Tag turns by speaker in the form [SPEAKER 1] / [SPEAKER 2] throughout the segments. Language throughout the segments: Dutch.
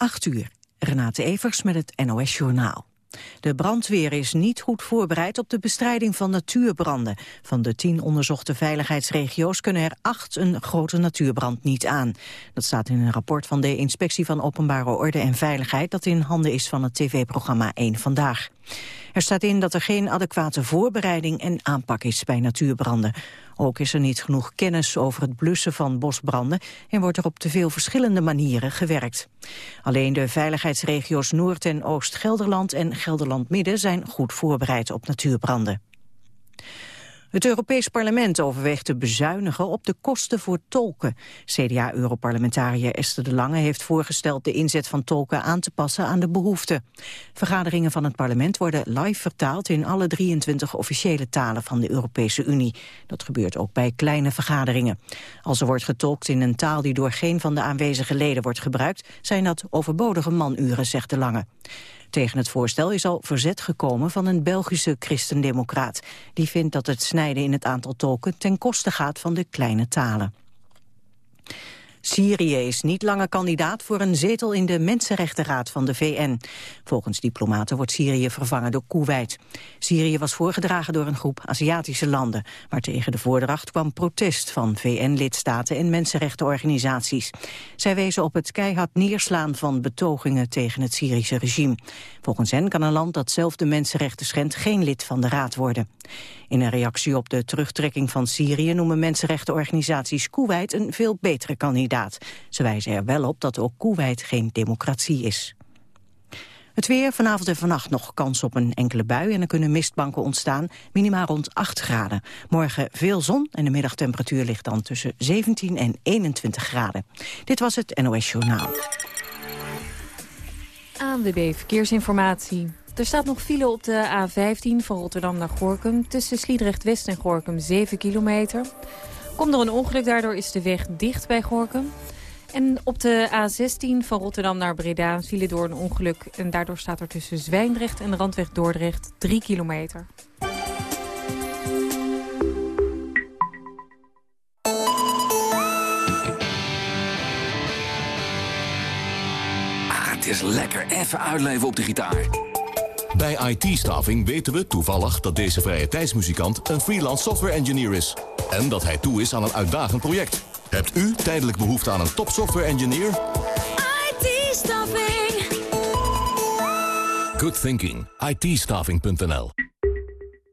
[SPEAKER 1] 8 uur. Renate Evers met het NOS Journaal. De brandweer is niet goed voorbereid op de bestrijding van natuurbranden. Van de tien onderzochte veiligheidsregio's kunnen er acht een grote natuurbrand niet aan. Dat staat in een rapport van de Inspectie van Openbare Orde en Veiligheid... dat in handen is van het tv-programma 1 Vandaag. Er staat in dat er geen adequate voorbereiding en aanpak is bij natuurbranden. Ook is er niet genoeg kennis over het blussen van bosbranden en wordt er op te veel verschillende manieren gewerkt. Alleen de veiligheidsregio's Noord- en Oost-Gelderland en Gelderland-Midden zijn goed voorbereid op natuurbranden. Het Europees Parlement overweegt te bezuinigen op de kosten voor tolken. CDA-europarlementariër Esther de Lange heeft voorgesteld de inzet van tolken aan te passen aan de behoeften. Vergaderingen van het parlement worden live vertaald in alle 23 officiële talen van de Europese Unie. Dat gebeurt ook bij kleine vergaderingen. Als er wordt getolkt in een taal die door geen van de aanwezige leden wordt gebruikt, zijn dat overbodige manuren, zegt de Lange. Tegen het voorstel is al verzet gekomen van een Belgische christendemocraat. Die vindt dat het snijden in het aantal tolken ten koste gaat van de kleine talen. Syrië is niet langer kandidaat voor een zetel in de Mensenrechtenraad van de VN. Volgens diplomaten wordt Syrië vervangen door Kuwait. Syrië was voorgedragen door een groep Aziatische landen. Maar tegen de voordracht kwam protest van VN-lidstaten en mensenrechtenorganisaties. Zij wezen op het keihard neerslaan van betogingen tegen het Syrische regime. Volgens hen kan een land dat zelf de mensenrechten schendt geen lid van de raad worden. In een reactie op de terugtrekking van Syrië noemen mensenrechtenorganisaties Kuwait een veel betere kandidaat. Ze wijzen er wel op dat ook Kuwait geen democratie is. Het weer, vanavond en vannacht nog kans op een enkele bui... en er kunnen mistbanken ontstaan, minimaal rond 8 graden. Morgen veel zon en de middagtemperatuur ligt dan tussen 17 en 21 graden. Dit was het NOS Journaal.
[SPEAKER 2] ANWB Verkeersinformatie. Er staat nog file op de A15 van Rotterdam naar Gorkum... tussen Sliedrecht West en Gorkum 7 kilometer. Komt er een ongeluk, daardoor is de weg dicht bij Gorkum. En op de A16 van Rotterdam naar Breda file door een ongeluk... en daardoor staat er tussen Zwijndrecht en Randweg Dordrecht 3 kilometer.
[SPEAKER 3] Ah, het is lekker even uitleven op de gitaar.
[SPEAKER 4] Bij IT-staffing weten we toevallig dat deze vrije tijdsmuzikant een freelance software engineer is. En dat hij toe is aan een uitdagend project. Hebt u tijdelijk behoefte aan een top software engineer?
[SPEAKER 5] IT-staffing.
[SPEAKER 4] Good thinking. it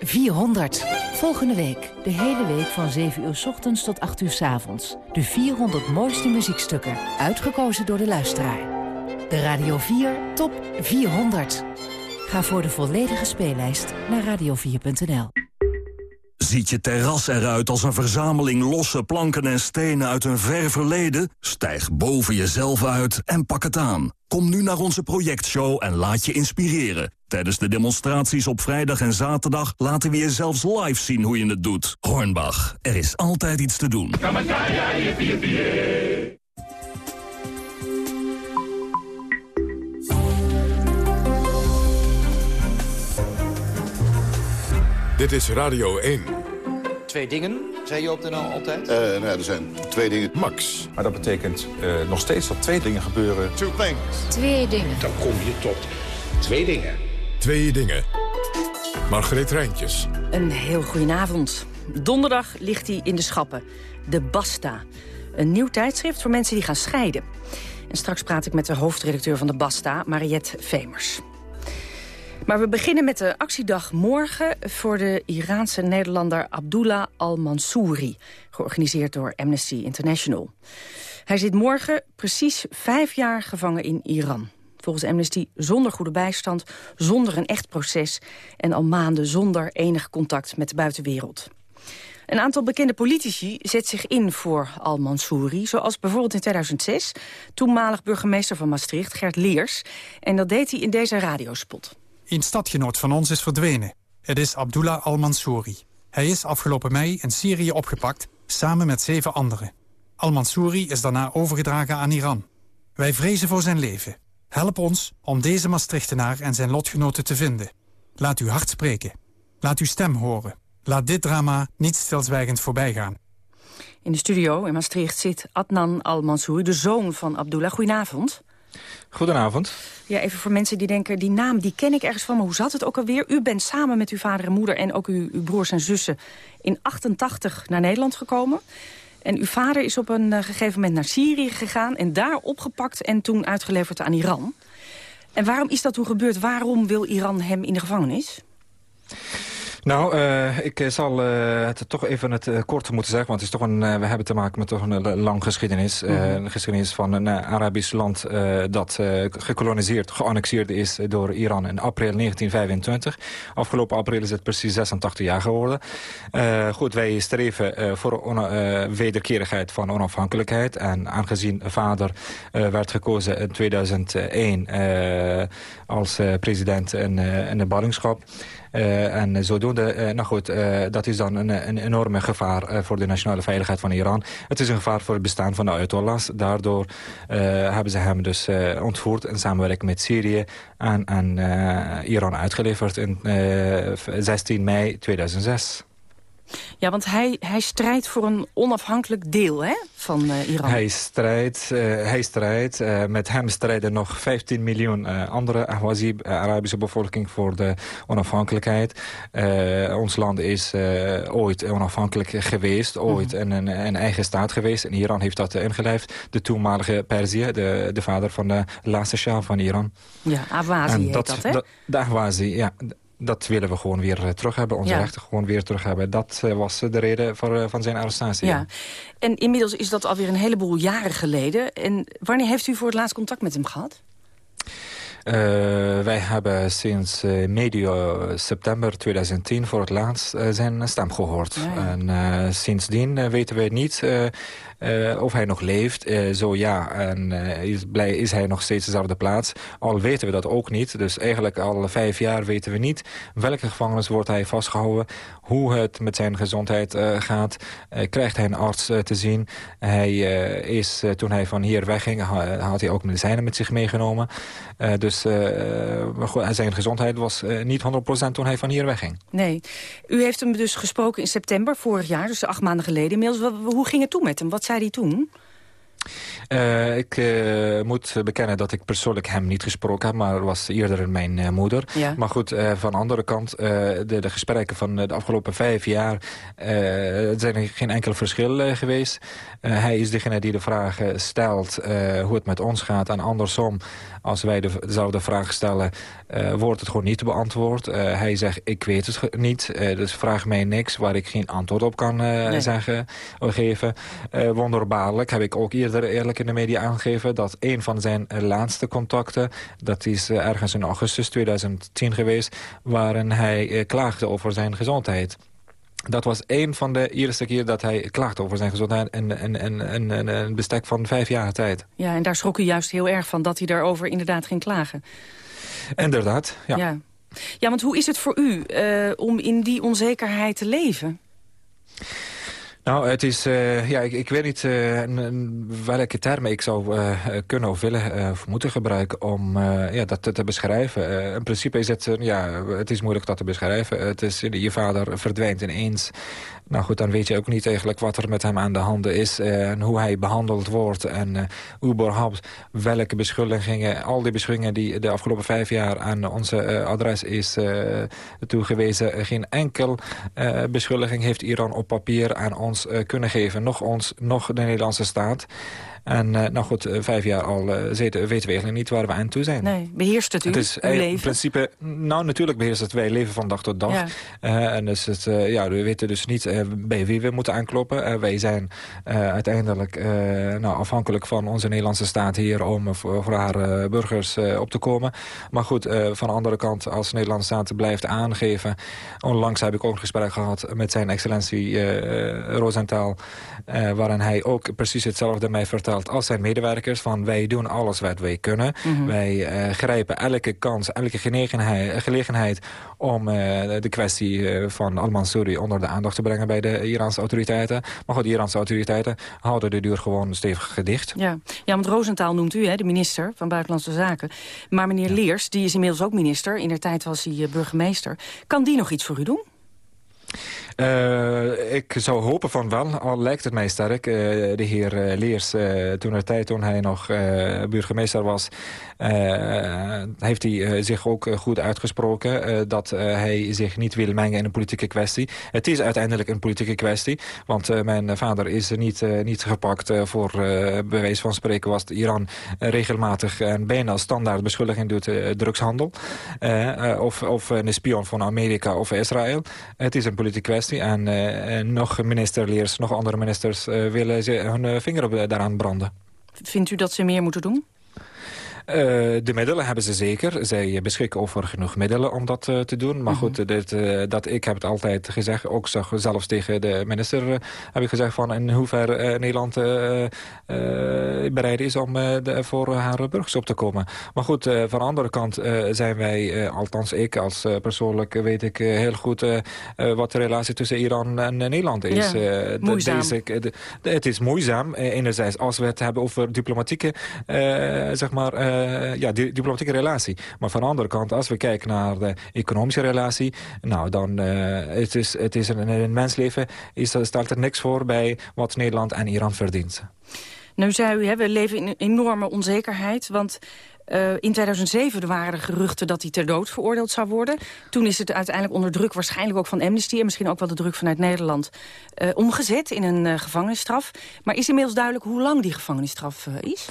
[SPEAKER 6] 400. Volgende week, de hele week van 7 uur s ochtends tot 8 uur s avonds. De 400 mooiste muziekstukken, uitgekozen door de luisteraar. De Radio 4 Top 400. Ga voor de volledige speellijst naar radio4.nl.
[SPEAKER 3] Ziet je terras eruit als een verzameling losse planken en stenen uit een ver verleden? Stijg boven jezelf uit en pak het aan. Kom nu naar onze projectshow en laat je inspireren. Tijdens de demonstraties op vrijdag en zaterdag laten we je zelfs live zien hoe je het doet. Hornbach, er is altijd iets te doen.
[SPEAKER 7] Dit is Radio 1.
[SPEAKER 8] Twee dingen, zei je op de NL altijd?
[SPEAKER 9] Uh, nou, er zijn twee dingen.
[SPEAKER 7] Max.
[SPEAKER 10] Maar dat betekent uh, nog steeds dat twee dingen gebeuren.
[SPEAKER 9] Two things.
[SPEAKER 11] Twee dingen.
[SPEAKER 7] Dan kom je tot twee dingen. Twee dingen. Margreet Rijntjes.
[SPEAKER 12] Een heel goedenavond. Donderdag ligt hij in de schappen. De Basta. Een nieuw tijdschrift voor mensen die gaan scheiden. En straks praat ik met de hoofdredacteur van de Basta, Mariette Vemers. Maar we beginnen met de actiedag morgen voor de Iraanse Nederlander Abdullah al-Mansouri, georganiseerd door Amnesty International. Hij zit morgen precies vijf jaar gevangen in Iran. Volgens Amnesty zonder goede bijstand, zonder een echt proces... en al maanden zonder enig contact met de buitenwereld. Een aantal bekende politici zet zich in voor al-Mansouri... zoals bijvoorbeeld in 2006 toenmalig burgemeester van Maastricht, Gert Leers. En dat deed hij in deze radiospot.
[SPEAKER 5] Een stadgenoot van ons is verdwenen. Het is Abdullah al-Mansouri. Hij is afgelopen mei in Syrië opgepakt, samen met zeven anderen. Al-Mansouri is daarna overgedragen aan Iran. Wij vrezen voor zijn leven. Help ons om deze Maastrichtenaar en zijn lotgenoten te vinden. Laat uw hart spreken. Laat uw stem horen. Laat dit drama niet stilzwijgend voorbij gaan.
[SPEAKER 12] In de studio in Maastricht zit Adnan Al-Mansouri, de zoon van Abdullah. Goedenavond.
[SPEAKER 9] Goedenavond.
[SPEAKER 12] Ja, even voor mensen die denken, die naam die ken ik ergens van, maar hoe zat het ook alweer? U bent samen met uw vader en moeder en ook uw, uw broers en zussen in 88 naar Nederland gekomen. En uw vader is op een uh, gegeven moment naar Syrië gegaan... en daar opgepakt en toen uitgeleverd aan Iran. En waarom is dat toen gebeurd? Waarom wil Iran hem in de gevangenis?
[SPEAKER 9] Nou, uh, ik zal uh, het toch even het uh, kort moeten zeggen. Want het is toch een, we hebben te maken met toch een lang geschiedenis. Mm -hmm. Een geschiedenis van een Arabisch land dat gekoloniseerd, geannexeerd is door Iran in april 1925. Afgelopen april is het precies 86 jaar geworden. goed, wij streven voor wederkerigheid van onafhankelijkheid. En aangezien vader werd gekozen in 2001 als president in, in de ballingschap... Uh, en zodoende, uh, nou goed, uh, dat is dan een, enorme gevaar voor de nationale veiligheid van Iran. Het is een gevaar voor het bestaan van de Ayatollahs. Daardoor hebben ze hem dus ontvoerd in samenwerking met Syrië aan Iran uitgeleverd in 16 mei 2006.
[SPEAKER 12] Ja, want hij, hij strijdt voor een onafhankelijk deel hè, van uh, Iran.
[SPEAKER 9] Hij strijdt, uh, hij strijdt. Uh, met hem strijden nog 15 miljoen andere Ahwazi, Arabische bevolking voor de onafhankelijkheid. ons land is ooit onafhankelijk geweest, ooit mm -hmm. een, een, eigen staat geweest. En Iran heeft dat ingelijfd. De toenmalige Perzië, de, de vader van de laatste Shah van Iran.
[SPEAKER 12] Ja, Ahwazi dat, dat hè?
[SPEAKER 9] De Ahwazi, ja dat willen we gewoon weer terug hebben. Onze ja. rechten gewoon weer terug hebben. Dat uh, was de reden voor, van zijn arrestatie.
[SPEAKER 12] Ja. En inmiddels is dat alweer een heleboel jaren geleden. En wanneer heeft u voor het laatst contact met hem gehad?
[SPEAKER 9] Uh, wij hebben sinds uh, medio september 2010 voor het laatst uh, zijn stem gehoord. Ja, ja. En sindsdien weten we niet uh, of hij nog leeft. Uh, zo ja, en uh, is, blij, is hij nog steeds dezelfde plaats. Al weten we dat ook niet. Dus eigenlijk al vijf jaar weten we niet... welke gevangenis wordt hij vastgehouden... hoe het met zijn gezondheid gaat. krijgt hij een arts te zien. Hij is, toen hij van hier wegging... had hij ook medicijnen met zich meegenomen. dus zijn gezondheid was niet 100% toen hij van hier wegging.
[SPEAKER 12] Nee. U heeft hem dus gesproken in september vorig jaar... dus acht maanden geleden inmiddels. Hoe ging het toen met hem? Wat zei hij toen?
[SPEAKER 9] Uh, ik uh, moet bekennen dat ik persoonlijk hem niet gesproken heb... maar was eerder mijn uh, moeder.
[SPEAKER 12] Ja.
[SPEAKER 9] Maar goed, van de andere kant, de, de, gesprekken van de afgelopen vijf jaar... er zijn geen enkel verschil geweest. hij is degene die de vraag stelt hoe het met ons gaat. En andersom, als wij de, dezelfde vraag stellen... wordt het gewoon niet beantwoord. hij zegt, ik weet het niet, dus vraag mij niks... waar ik geen antwoord op kan nee. zeggen, geven. wonderbaarlijk heb ik ook eerder eerlijk in de media aangegeven... dat een van zijn laatste contacten, dat is eh, ergens in augustus 2010 geweest... waarin hij eh, klaagde over zijn gezondheid. Dat was een van de eerste keer dat hij klaagde over zijn gezondheid... in, in, in, in een bestek van vijf jaar tijd.
[SPEAKER 12] Ja, en daar schrok u juist heel erg van... dat hij daarover inderdaad ging klagen.
[SPEAKER 9] Inderdaad, ja.
[SPEAKER 12] Ja, ja want hoe is het voor u uh, om in die onzekerheid te leven?
[SPEAKER 9] Nou, het is, uh, ja, ik, ik, weet niet uh, welke termen ik zou uh, kunnen of willen of moeten gebruiken om ja, dat te, te beschrijven. in principe is het, ja, het is moeilijk dat te beschrijven. Het is, je vader verdwijnt ineens nou goed, dan weet je ook niet eigenlijk wat er met hem aan de handen is... Eh, en hoe hij behandeld wordt en überhaupt welke beschuldigingen... al die beschuldigingen die de afgelopen vijf jaar aan onze uh, adres is toegewezen... geen enkel beschuldiging heeft Iran op papier aan ons kunnen geven. Nog ons, nog de Nederlandse staat... En uh, nou goed, uh, vijf jaar al uh, weten we eigenlijk niet waar we aan toe zijn.
[SPEAKER 12] Nee, beheerst het u,
[SPEAKER 9] het is,
[SPEAKER 12] uw leven?
[SPEAKER 9] In principe, nou natuurlijk beheerst het wij leven van dag tot dag. Ja. en dus het, ja, we weten dus niet bij wie we moeten aankloppen. wij zijn uiteindelijk nou, afhankelijk van onze Nederlandse staat hier... om voor, voor haar burgers op te komen. Maar goed, van de andere kant, als de Nederlandse staat blijft aangeven... onlangs heb ik ook een gesprek gehad met zijn excellentie Rosenthal... waarin hij ook precies hetzelfde mij vertelt als zijn medewerkers... van wij doen alles wat wij kunnen.
[SPEAKER 12] Mhm.
[SPEAKER 9] Wij grijpen elke kans, elke gelegenheid... om de kwestie van al-Mansouri onder de aandacht te brengen... bij de Iraanse autoriteiten. Maar goed, de Iraanse autoriteiten houden de deur gewoon stevig gedicht.
[SPEAKER 12] Ja, ja want Roosentaal noemt u, hè, de minister van Buitenlandse Zaken. Maar meneer Leers, die is inmiddels ook minister. In de tijd was hij burgemeester. Kan die nog iets voor u doen?
[SPEAKER 9] Uh, ik zou hopen van wel, al lijkt het mij sterk. Uh, de heer uh, Leers, toen er tijd toen hij nog burgemeester was... heeft hij zich ook goed uitgesproken... dat hij zich niet wil mengen in een politieke kwestie. Het is uiteindelijk een politieke kwestie. Want mijn vader is niet, niet gepakt voor bewijs van spreken... was Iran regelmatig en bijna standaard beschuldiging doet drugshandel. of, of een spion van Amerika of Israël. Het is een politieke kwestie. En, uh, nog minister Leers, nog andere ministers uh, willen ze hun vinger op, daaraan branden.
[SPEAKER 12] Vindt u dat ze meer moeten doen?
[SPEAKER 9] Uh, de middelen hebben ze zeker. Zij beschikken over genoeg middelen om dat uh, te doen. Maar mm -hmm. goed, dit, uh, dat, ik heb het altijd gezegd. Ook zag, zelfs tegen de minister heb ik gezegd... van in hoeverre Nederland bereid is om de, voor haar burgers op te komen. Maar goed, van de andere kant zijn wij, althans ik als persoonlijk... weet ik heel goed wat de relatie tussen Iran en Nederland is.
[SPEAKER 12] Ja, moeizaam.
[SPEAKER 9] Deze, de, de, het is moeizaam, enerzijds, als we het hebben over diplomatieke... zeg maar uh, ja, diplomatieke relatie. Maar van de andere kant, als we kijken naar de economische relatie... nou, dan uh, het is het is een, mensleven is, stelt er niks voor bij wat Nederland en Iran verdient.
[SPEAKER 12] Nou zei u, hè, we leven in enorme onzekerheid, want... Uh, in 2007 waren er geruchten dat hij ter dood veroordeeld zou worden. Toen is het uiteindelijk onder druk, waarschijnlijk ook van Amnesty... en misschien ook wel de druk vanuit Nederland, omgezet in een gevangenisstraf. Maar is inmiddels duidelijk hoe lang die gevangenisstraf is?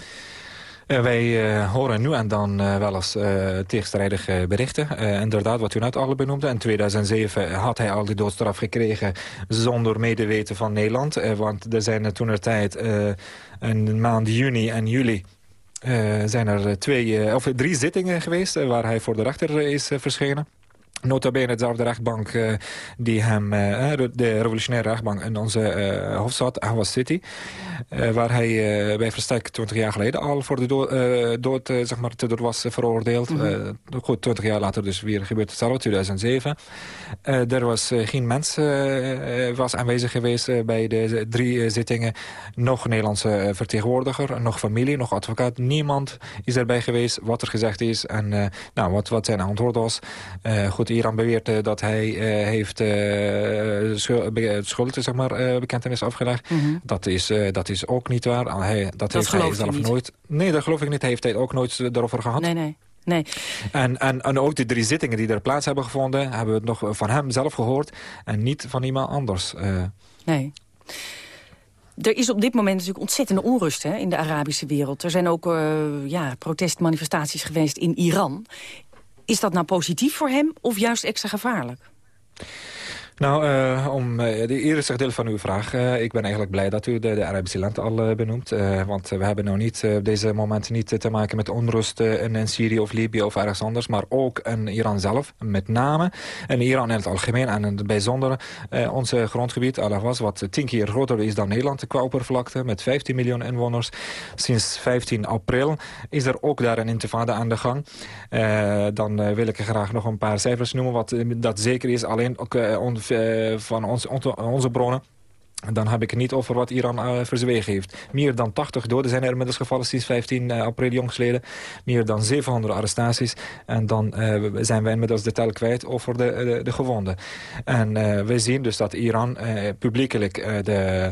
[SPEAKER 9] Uh, wij uh, horen nu en dan uh, wel eens tegenstrijdige berichten. inderdaad, wat u net al benoemde. In 2007 had hij al die doodstraf gekregen zonder medeweten van Nederland. want er zijn toen er tijd in maand juni en juli... zijn er twee, of drie zittingen geweest waar hij voor de rechter is verschenen. Nota bene dezelfde rechtbank die hem, de revolutionaire rechtbank in onze uh, hoofdstad, Ahwas City. Waar hij bij verstek 20 jaar geleden al voor de dood, dood zeg maar, te dood was veroordeeld. Mm -hmm. goed, 20 jaar later dus weer gebeurt hetzelfde, 2007. er was geen mens was aanwezig geweest bij de drie zittingen. Nog Nederlandse vertegenwoordiger, nog familie, nog advocaat. Niemand is erbij geweest wat er gezegd is en nou, wat, wat zijn antwoord was. goed, Iran beweert dat hij heeft schuld, zeg maar, bekentenis afgelegd. Mm -hmm. dat, is, dat is ook niet waar. Hij, dat,
[SPEAKER 12] dat
[SPEAKER 9] heeft hij zelf nooit. Nee, dat geloof ik niet. Heeft hij ook nooit erover gehad.
[SPEAKER 12] Nee, nee. Nee.
[SPEAKER 9] En, en, en ook de drie zittingen die er plaats hebben gevonden... hebben we het nog van hem zelf gehoord en niet van iemand anders.
[SPEAKER 12] Nee. Er is op dit moment natuurlijk ontzettende onrust hè, in de Arabische wereld. Er zijn ook uh, ja, protestmanifestaties geweest in Iran. Is dat nou positief voor hem of juist extra gevaarlijk?
[SPEAKER 9] Nou, uh, om uh, de eerste deel van uw vraag. Uh, ik ben eigenlijk blij dat u de, de Arabische land al benoemt. want we hebben nou niet op deze moment niet te maken met onrust in, in, Syrië of Libië of ergens anders. Maar ook in Iran zelf, met name. En Iran in het algemeen en in het bijzonder ons grondgebied, Al-Ahwaz, wat tien keer groter is dan Nederland qua oppervlakte. Met 15 miljoen inwoners. Sinds 15 april is er ook daar een intifada aan de gang. dan wil ik graag nog een paar cijfers noemen. Wat dat zeker is, alleen ook van ons, onze bronnen. Dan heb ik het niet over wat Iran uh, verzwegen heeft. Meer dan 80 doden zijn er inmiddels gevallen sinds 15 uh, april jongsleden. Meer dan 700 arrestaties. En dan uh, zijn wij inmiddels de tel kwijt over de, de, de gewonden. En we zien dus dat Iran publiekelijk de,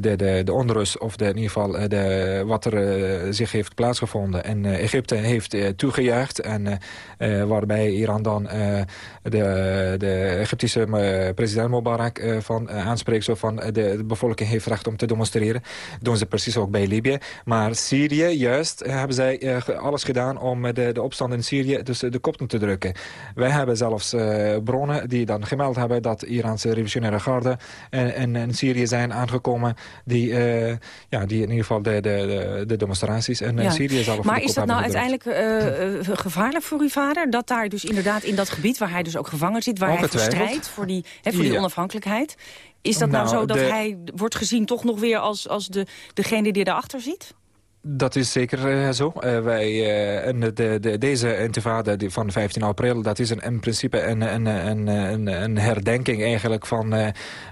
[SPEAKER 9] de, de, de onrust... of de, in ieder geval de, wat er zich heeft plaatsgevonden in Egypte heeft toegejuicht. En waarbij Iran dan de, de Egyptische president Mubarak van aanspreekt... Zo van de, de, bevolking heeft recht om te demonstreren. doen ze precies ook bij Libië. Maar Syrië, juist, hebben zij uh, alles gedaan om de, de opstand in Syrië dus de kop te drukken. Wij hebben zelfs bronnen die dan gemeld hebben dat Iraanse revolutionaire garde in, in, in Syrië zijn aangekomen. Die, ja, die in ieder geval de, de, de demonstraties in ja. Syrië zelf
[SPEAKER 12] Maar is dat nou uiteindelijk gevaarlijk voor uw vader? Dat daar dus inderdaad in dat gebied waar hij dus ook gevangen zit, waar hij voor strijdt, voor die, voor die ja. onafhankelijkheid... Is dat nou, nou zo dat de... hij wordt gezien toch nog weer als, als de, degene die daarachter zit?
[SPEAKER 9] Dat is zeker zo. wij, de, de, deze intifada van 15 april, dat is een, in principe een, een, een, een, herdenking eigenlijk van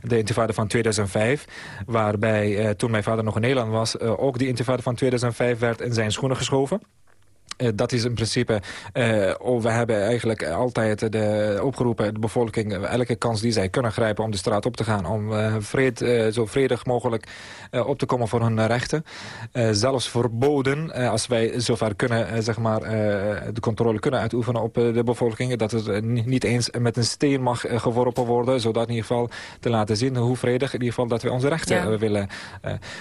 [SPEAKER 9] de intifada van 2005. Waarbij toen mijn vader nog in Nederland was, ook die intifada van 2005 werd in zijn schoenen geschoven. Uh, dat is in principe, uh, oh, we hebben eigenlijk altijd de, opgeroepen de bevolking elke kans die zij kunnen grijpen om de straat op te gaan. Om uh, vred, zo vredig mogelijk op te komen voor hun rechten. zelfs verboden, als wij zover kunnen, zeg maar, de controle kunnen uitoefenen op de bevolking. Dat het niet eens met een steen mag geworpen worden. Zodat in ieder geval te laten zien hoe vredig in ieder geval dat wij onze rechten ja. willen.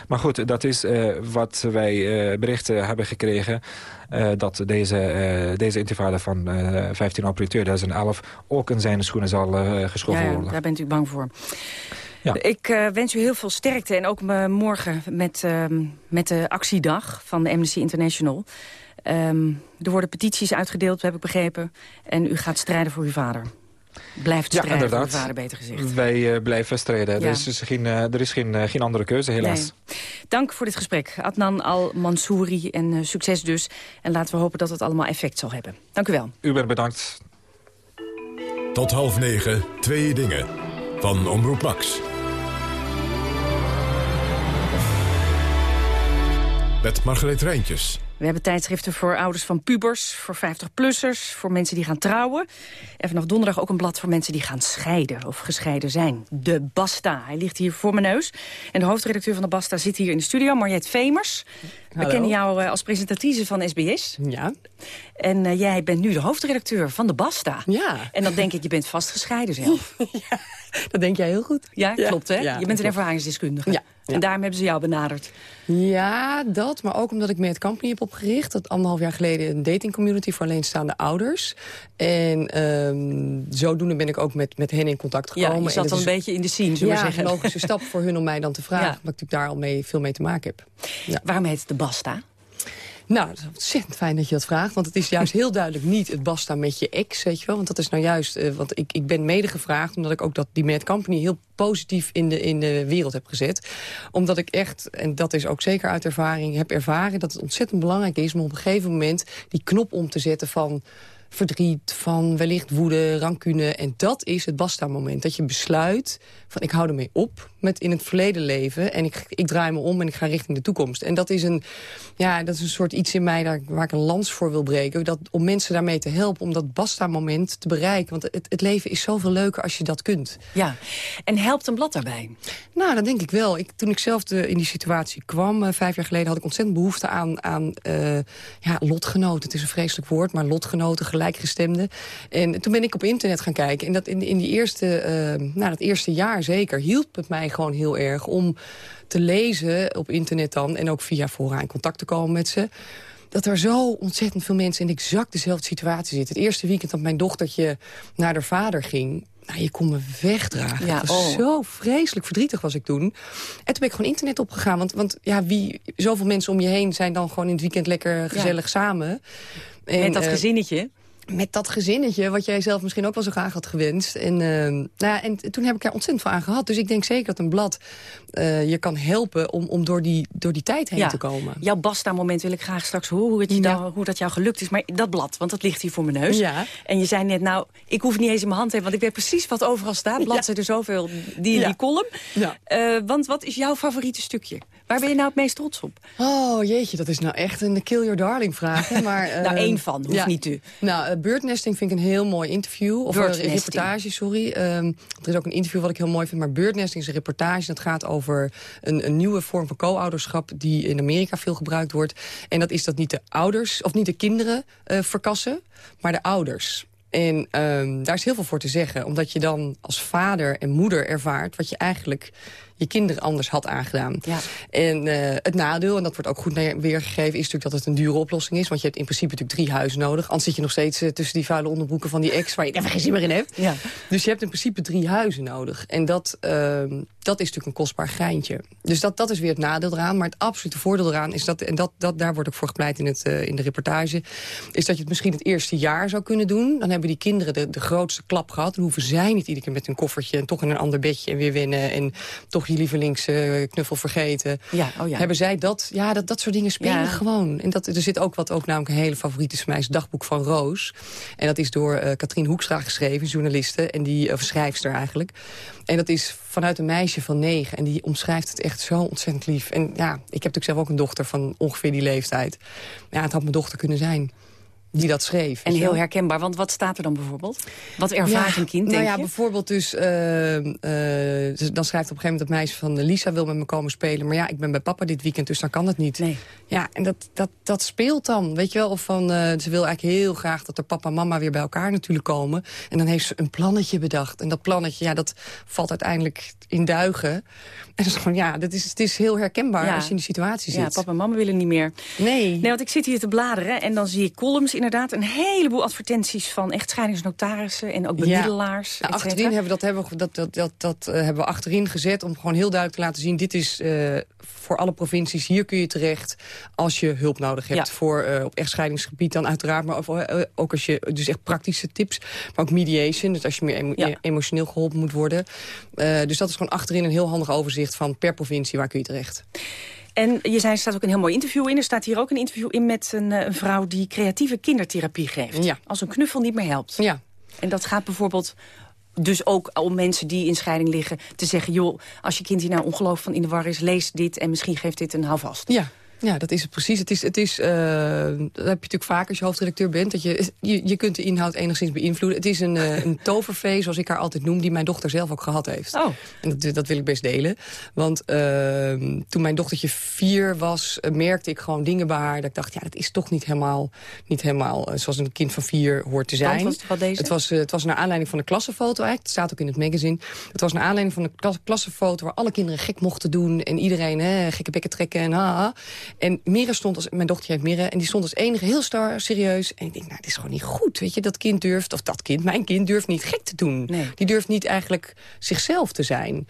[SPEAKER 9] maar goed, dat is wat wij berichten hebben gekregen. Uh, dat deze, uh, deze intifada van uh, eh, 15 april 2011 ook in zijn schoenen zal geschoven
[SPEAKER 12] ja,
[SPEAKER 9] worden.
[SPEAKER 12] daar bent u bang voor. Ja. Ik wens u heel veel sterkte en ook morgen met, ehm, met de actiedag van de Amnesty International. Um, er worden petities uitgedeeld, heb ik begrepen. En u gaat strijden voor uw vader. Blijft strijden ja, inderdaad. voor vader, beter gezegd.
[SPEAKER 9] Wij uh, blijven strijden. Er is, dus geen, uh, er is geen, uh, geen andere keuze, helaas.
[SPEAKER 12] Nee. Dank voor dit gesprek. Adnan Al-Mansouri en succes dus. En laten we hopen dat het allemaal effect zal hebben. Dank u wel.
[SPEAKER 9] U bent bedankt.
[SPEAKER 7] Tot half negen, twee dingen. Van Omroep Max. Met Margreet Rijntjes.
[SPEAKER 12] We hebben tijdschriften voor ouders van pubers, voor 50-plussers... voor mensen die gaan trouwen. En vanaf donderdag ook een blad voor mensen die gaan scheiden of gescheiden zijn. De Basta. Hij ligt hier voor mijn neus. En de hoofdredacteur van de Basta zit hier in de studio, Mariette Femers. We kennen jou uh, als presentatrice van SBS.
[SPEAKER 11] Ja.
[SPEAKER 12] En uh, jij bent nu de hoofdredacteur van de Basta.
[SPEAKER 11] Ja.
[SPEAKER 12] En dan denk ik, je bent vast gescheiden zelf.
[SPEAKER 11] ja, dat denk jij heel goed.
[SPEAKER 12] Ja, klopt hè? Ja, je bent een ervaringsdeskundige. Ja. En daarom hebben ze jou benaderd.
[SPEAKER 11] Ja, dat. Maar ook omdat ik met Company heb opgericht. Dat anderhalf jaar geleden een datingcommunity voor alleenstaande ouders. En um, zodoende ben ik ook met, met hen in contact gekomen. Ja,
[SPEAKER 12] je zat
[SPEAKER 11] dan
[SPEAKER 12] een beetje in de scene, zullen
[SPEAKER 11] we
[SPEAKER 12] zeggen.
[SPEAKER 11] Ja, een logische stap voor hun om mij dan te vragen. Ja. Omdat ik daar al mee, veel mee te maken heb.
[SPEAKER 12] Ja. Waarom heet het de Basta?
[SPEAKER 11] Nou, het is ontzettend fijn dat je dat vraagt. Want het is juist heel duidelijk niet het basta met je ex, weet je wel. Want dat is nou juist, uh, want ik, ik ben mede gevraagd... omdat ik ook dat die Mad Company heel positief in de, in de wereld heb gezet. Omdat ik echt, en dat is ook zeker uit ervaring, heb ervaren... dat het ontzettend belangrijk is om op een gegeven moment die knop om te zetten van verdriet, van wellicht woede, rancune. En dat is het basta-moment. Dat je besluit van ik hou ermee op met in het verleden leven... en ik, ik draai me om en ik ga richting de toekomst. En dat is een, ja, dat is een soort iets in mij daar, waar ik een lans voor wil breken. Dat, om mensen daarmee te helpen, om dat basta-moment te bereiken. Want het, het leven is zoveel leuker als je dat kunt.
[SPEAKER 12] Ja, en helpt een blad daarbij?
[SPEAKER 11] Nou, dat denk ik wel. Ik, toen ik zelf de, in die situatie kwam, uh, vijf jaar geleden... had ik ontzettend behoefte aan, aan uh, ja, lotgenoten. Het is een vreselijk woord, maar lotgenoten, gelijkgestemden. En toen ben ik op internet gaan kijken. En dat in, in die eerste, uh, nou, dat eerste jaar zeker hielp het mij gewoon heel erg... om te lezen op internet dan en ook via fora in contact te komen met ze dat er zo ontzettend veel mensen in exact dezelfde situatie zitten. Het eerste weekend dat mijn dochtertje naar haar vader ging... Nou, je kon me wegdragen. Ja, was oh. Zo vreselijk verdrietig was ik toen. En toen ben ik gewoon internet opgegaan. Want, want ja, wie, zoveel mensen om je heen zijn dan gewoon in het weekend lekker gezellig samen.
[SPEAKER 12] En, Met dat uh, gezinnetje?
[SPEAKER 11] Met dat gezinnetje, wat jij zelf misschien ook wel zo graag had gewenst. En, uh, nou ja, en toen heb ik er ontzettend veel aan gehad. Dus ik denk zeker dat een blad uh, je kan helpen om, om door, die, door die tijd heen
[SPEAKER 12] ja,
[SPEAKER 11] te komen.
[SPEAKER 12] Jouw basta-moment wil ik graag straks horen, hoe, het je ja. dan, hoe dat jou gelukt is. Maar dat blad, want dat ligt hier voor mijn neus.
[SPEAKER 11] Ja.
[SPEAKER 12] En je zei net, nou, ik hoef niet eens in mijn hand te hebben... want ik weet precies wat overal staat. Bladzijden ja. zoveel, die in die column. Uh, want wat is jouw favoriete stukje? Waar ben je nou het meest trots op?
[SPEAKER 11] Oh, jeetje, dat is nou echt een kill your darling vraag. Maar, uh,
[SPEAKER 12] nou, één van, hoeft ja. niet u.
[SPEAKER 11] Nou, uh, birdnesting vind ik een heel mooi interview. Of een reportage, sorry. Um, er is ook een interview wat ik heel mooi vind. Maar birdnesting is een reportage. Dat gaat over een, een nieuwe vorm van co-ouderschap... die in Amerika veel gebruikt wordt. En dat is dat niet de ouders, of niet de kinderen uh, verkassen... maar de ouders. En um, daar is heel veel voor te zeggen. Omdat je dan als vader en moeder ervaart... wat je eigenlijk je kinderen anders had aangedaan.
[SPEAKER 12] Ja.
[SPEAKER 11] En uh, het nadeel, en dat wordt ook goed weergegeven... is natuurlijk dat het een dure oplossing is. Want je hebt in principe natuurlijk drie huizen nodig. Anders zit je nog steeds uh, tussen die vuile onderbroeken van die ex... waar je even geen zin meer in hebt.
[SPEAKER 12] Ja.
[SPEAKER 11] Dus je hebt in principe drie huizen nodig. En dat, uh, dat is natuurlijk een kostbaar geintje. Dus dat, dat is weer het nadeel eraan. Maar het absolute voordeel eraan is dat... en dat, dat, daar wordt ook voor gepleit in, het, in de reportage... is dat je het misschien het eerste jaar zou kunnen doen. Dan hebben die kinderen de, de grootste klap gehad. Dan hoeven zij niet iedere keer met hun koffertje... en toch in een ander bedje en weer winnen... en toch je lievelingsknuffel vergeten?
[SPEAKER 12] Ja, oh ja.
[SPEAKER 11] Hebben zij dat? Ja, dat, dat soort dingen spelen
[SPEAKER 12] Ja.
[SPEAKER 11] gewoon. En dat, er zit ook wat ook namelijk een hele favoriet is mij... dagboek van Roos. En dat is door eh Katrien Hoekstra geschreven, journaliste. En die, of schrijfster eigenlijk. En dat is vanuit een meisje van negen. En die omschrijft het echt zo ontzettend lief. En ja, ik heb natuurlijk zelf ook een dochter van ongeveer die leeftijd. Ja, het had mijn dochter kunnen zijn die dat schreef.
[SPEAKER 12] En heel herkenbaar, want wat staat er dan bijvoorbeeld? Wat ervaart een kind,
[SPEAKER 11] nou ja,
[SPEAKER 12] je?
[SPEAKER 11] bijvoorbeeld dus... eh, eh, dus dan schrijft op een gegeven moment dat meisje van... eh, Lisa wil met me komen spelen, maar ja, ik ben bij papa dit weekend... dus dan kan het niet.
[SPEAKER 12] Nee.
[SPEAKER 11] Ja, en dat, dat, dat speelt dan, weet je wel. Of van, ze wil eigenlijk heel graag dat er papa en mama weer bij elkaar natuurlijk komen. En dan heeft ze een plannetje bedacht. En dat plannetje, ja, dat valt uiteindelijk in duigen. En dat is gewoon, ja, dat is, het is heel herkenbaar
[SPEAKER 12] Ja.
[SPEAKER 11] als je in die situatie
[SPEAKER 12] Ja,
[SPEAKER 11] zit.
[SPEAKER 12] papa en mama willen niet meer.
[SPEAKER 11] Nee.
[SPEAKER 12] Nee, want ik zit hier te bladeren en dan zie ik columns inderdaad. Een heleboel advertenties van echtscheidingsnotarissen en ook bemiddelaars.
[SPEAKER 11] Ja.
[SPEAKER 12] et
[SPEAKER 11] achterin hebben we dat, hebben we, dat, dat, dat, dat eh, hebben we achterin gezet om gewoon heel duidelijk te laten zien... dit is eh, voor alle provincies, hier kun je terecht als je hulp nodig hebt.
[SPEAKER 12] Ja.
[SPEAKER 11] Voor, eh, op echtscheidingsgebied dan uiteraard, maar ook als je dus echt praktische tips. Maar ook mediation, dus als je meer emo-
[SPEAKER 12] Ja.
[SPEAKER 11] emotioneel geholpen moet worden. Dus dat is gewoon achterin een heel handig overzicht van per provincie waar kun je terecht.
[SPEAKER 12] En je zei, er staat ook een heel mooi interview in. Er staat hier ook een interview in met een, eh, een vrouw die creatieve kindertherapie geeft.
[SPEAKER 11] Ja.
[SPEAKER 12] Als een knuffel niet meer helpt.
[SPEAKER 11] Ja.
[SPEAKER 12] En dat gaat bijvoorbeeld dus ook om mensen die in scheiding liggen... te zeggen, joh, als je kind hier nou ongeloof van in de war is... lees dit en misschien geeft dit een houvast.
[SPEAKER 11] Ja. Ja, dat is het precies. Het is, het is, eh, dat heb je natuurlijk vaak als je hoofdredacteur bent. Dat je, je, je kunt de inhoud enigszins beïnvloeden. Het is een, eh, een tovervee, zoals ik haar altijd noem... die mijn dochter zelf ook gehad heeft.
[SPEAKER 12] Oh.
[SPEAKER 11] En dat, dat wil ik best delen. Want eh, toen mijn dochtertje vier was, eh, merkte ik gewoon dingen bij haar... dat ik dacht, ja, dat is toch niet helemaal, niet helemaal zoals een kind van vier hoort te zijn.
[SPEAKER 12] was het wel deze?
[SPEAKER 11] Het was, het was naar aanleiding van een klassenfoto eigenlijk. Het staat ook in het magazine. Het was naar aanleiding van een klas- klassenfoto... waar alle kinderen gek mochten doen. En iedereen hè, gekke bekken trekken en ha. En Mirre stond als... Mijn dochter heet Mirre. En die stond als enige heel star, serieus. En ik denk, nou, dit is gewoon niet goed. Weet je, dat kind durft... Of dat kind, mijn kind durft niet gek te doen.
[SPEAKER 12] Nee.
[SPEAKER 11] Die durft niet eigenlijk zichzelf te zijn.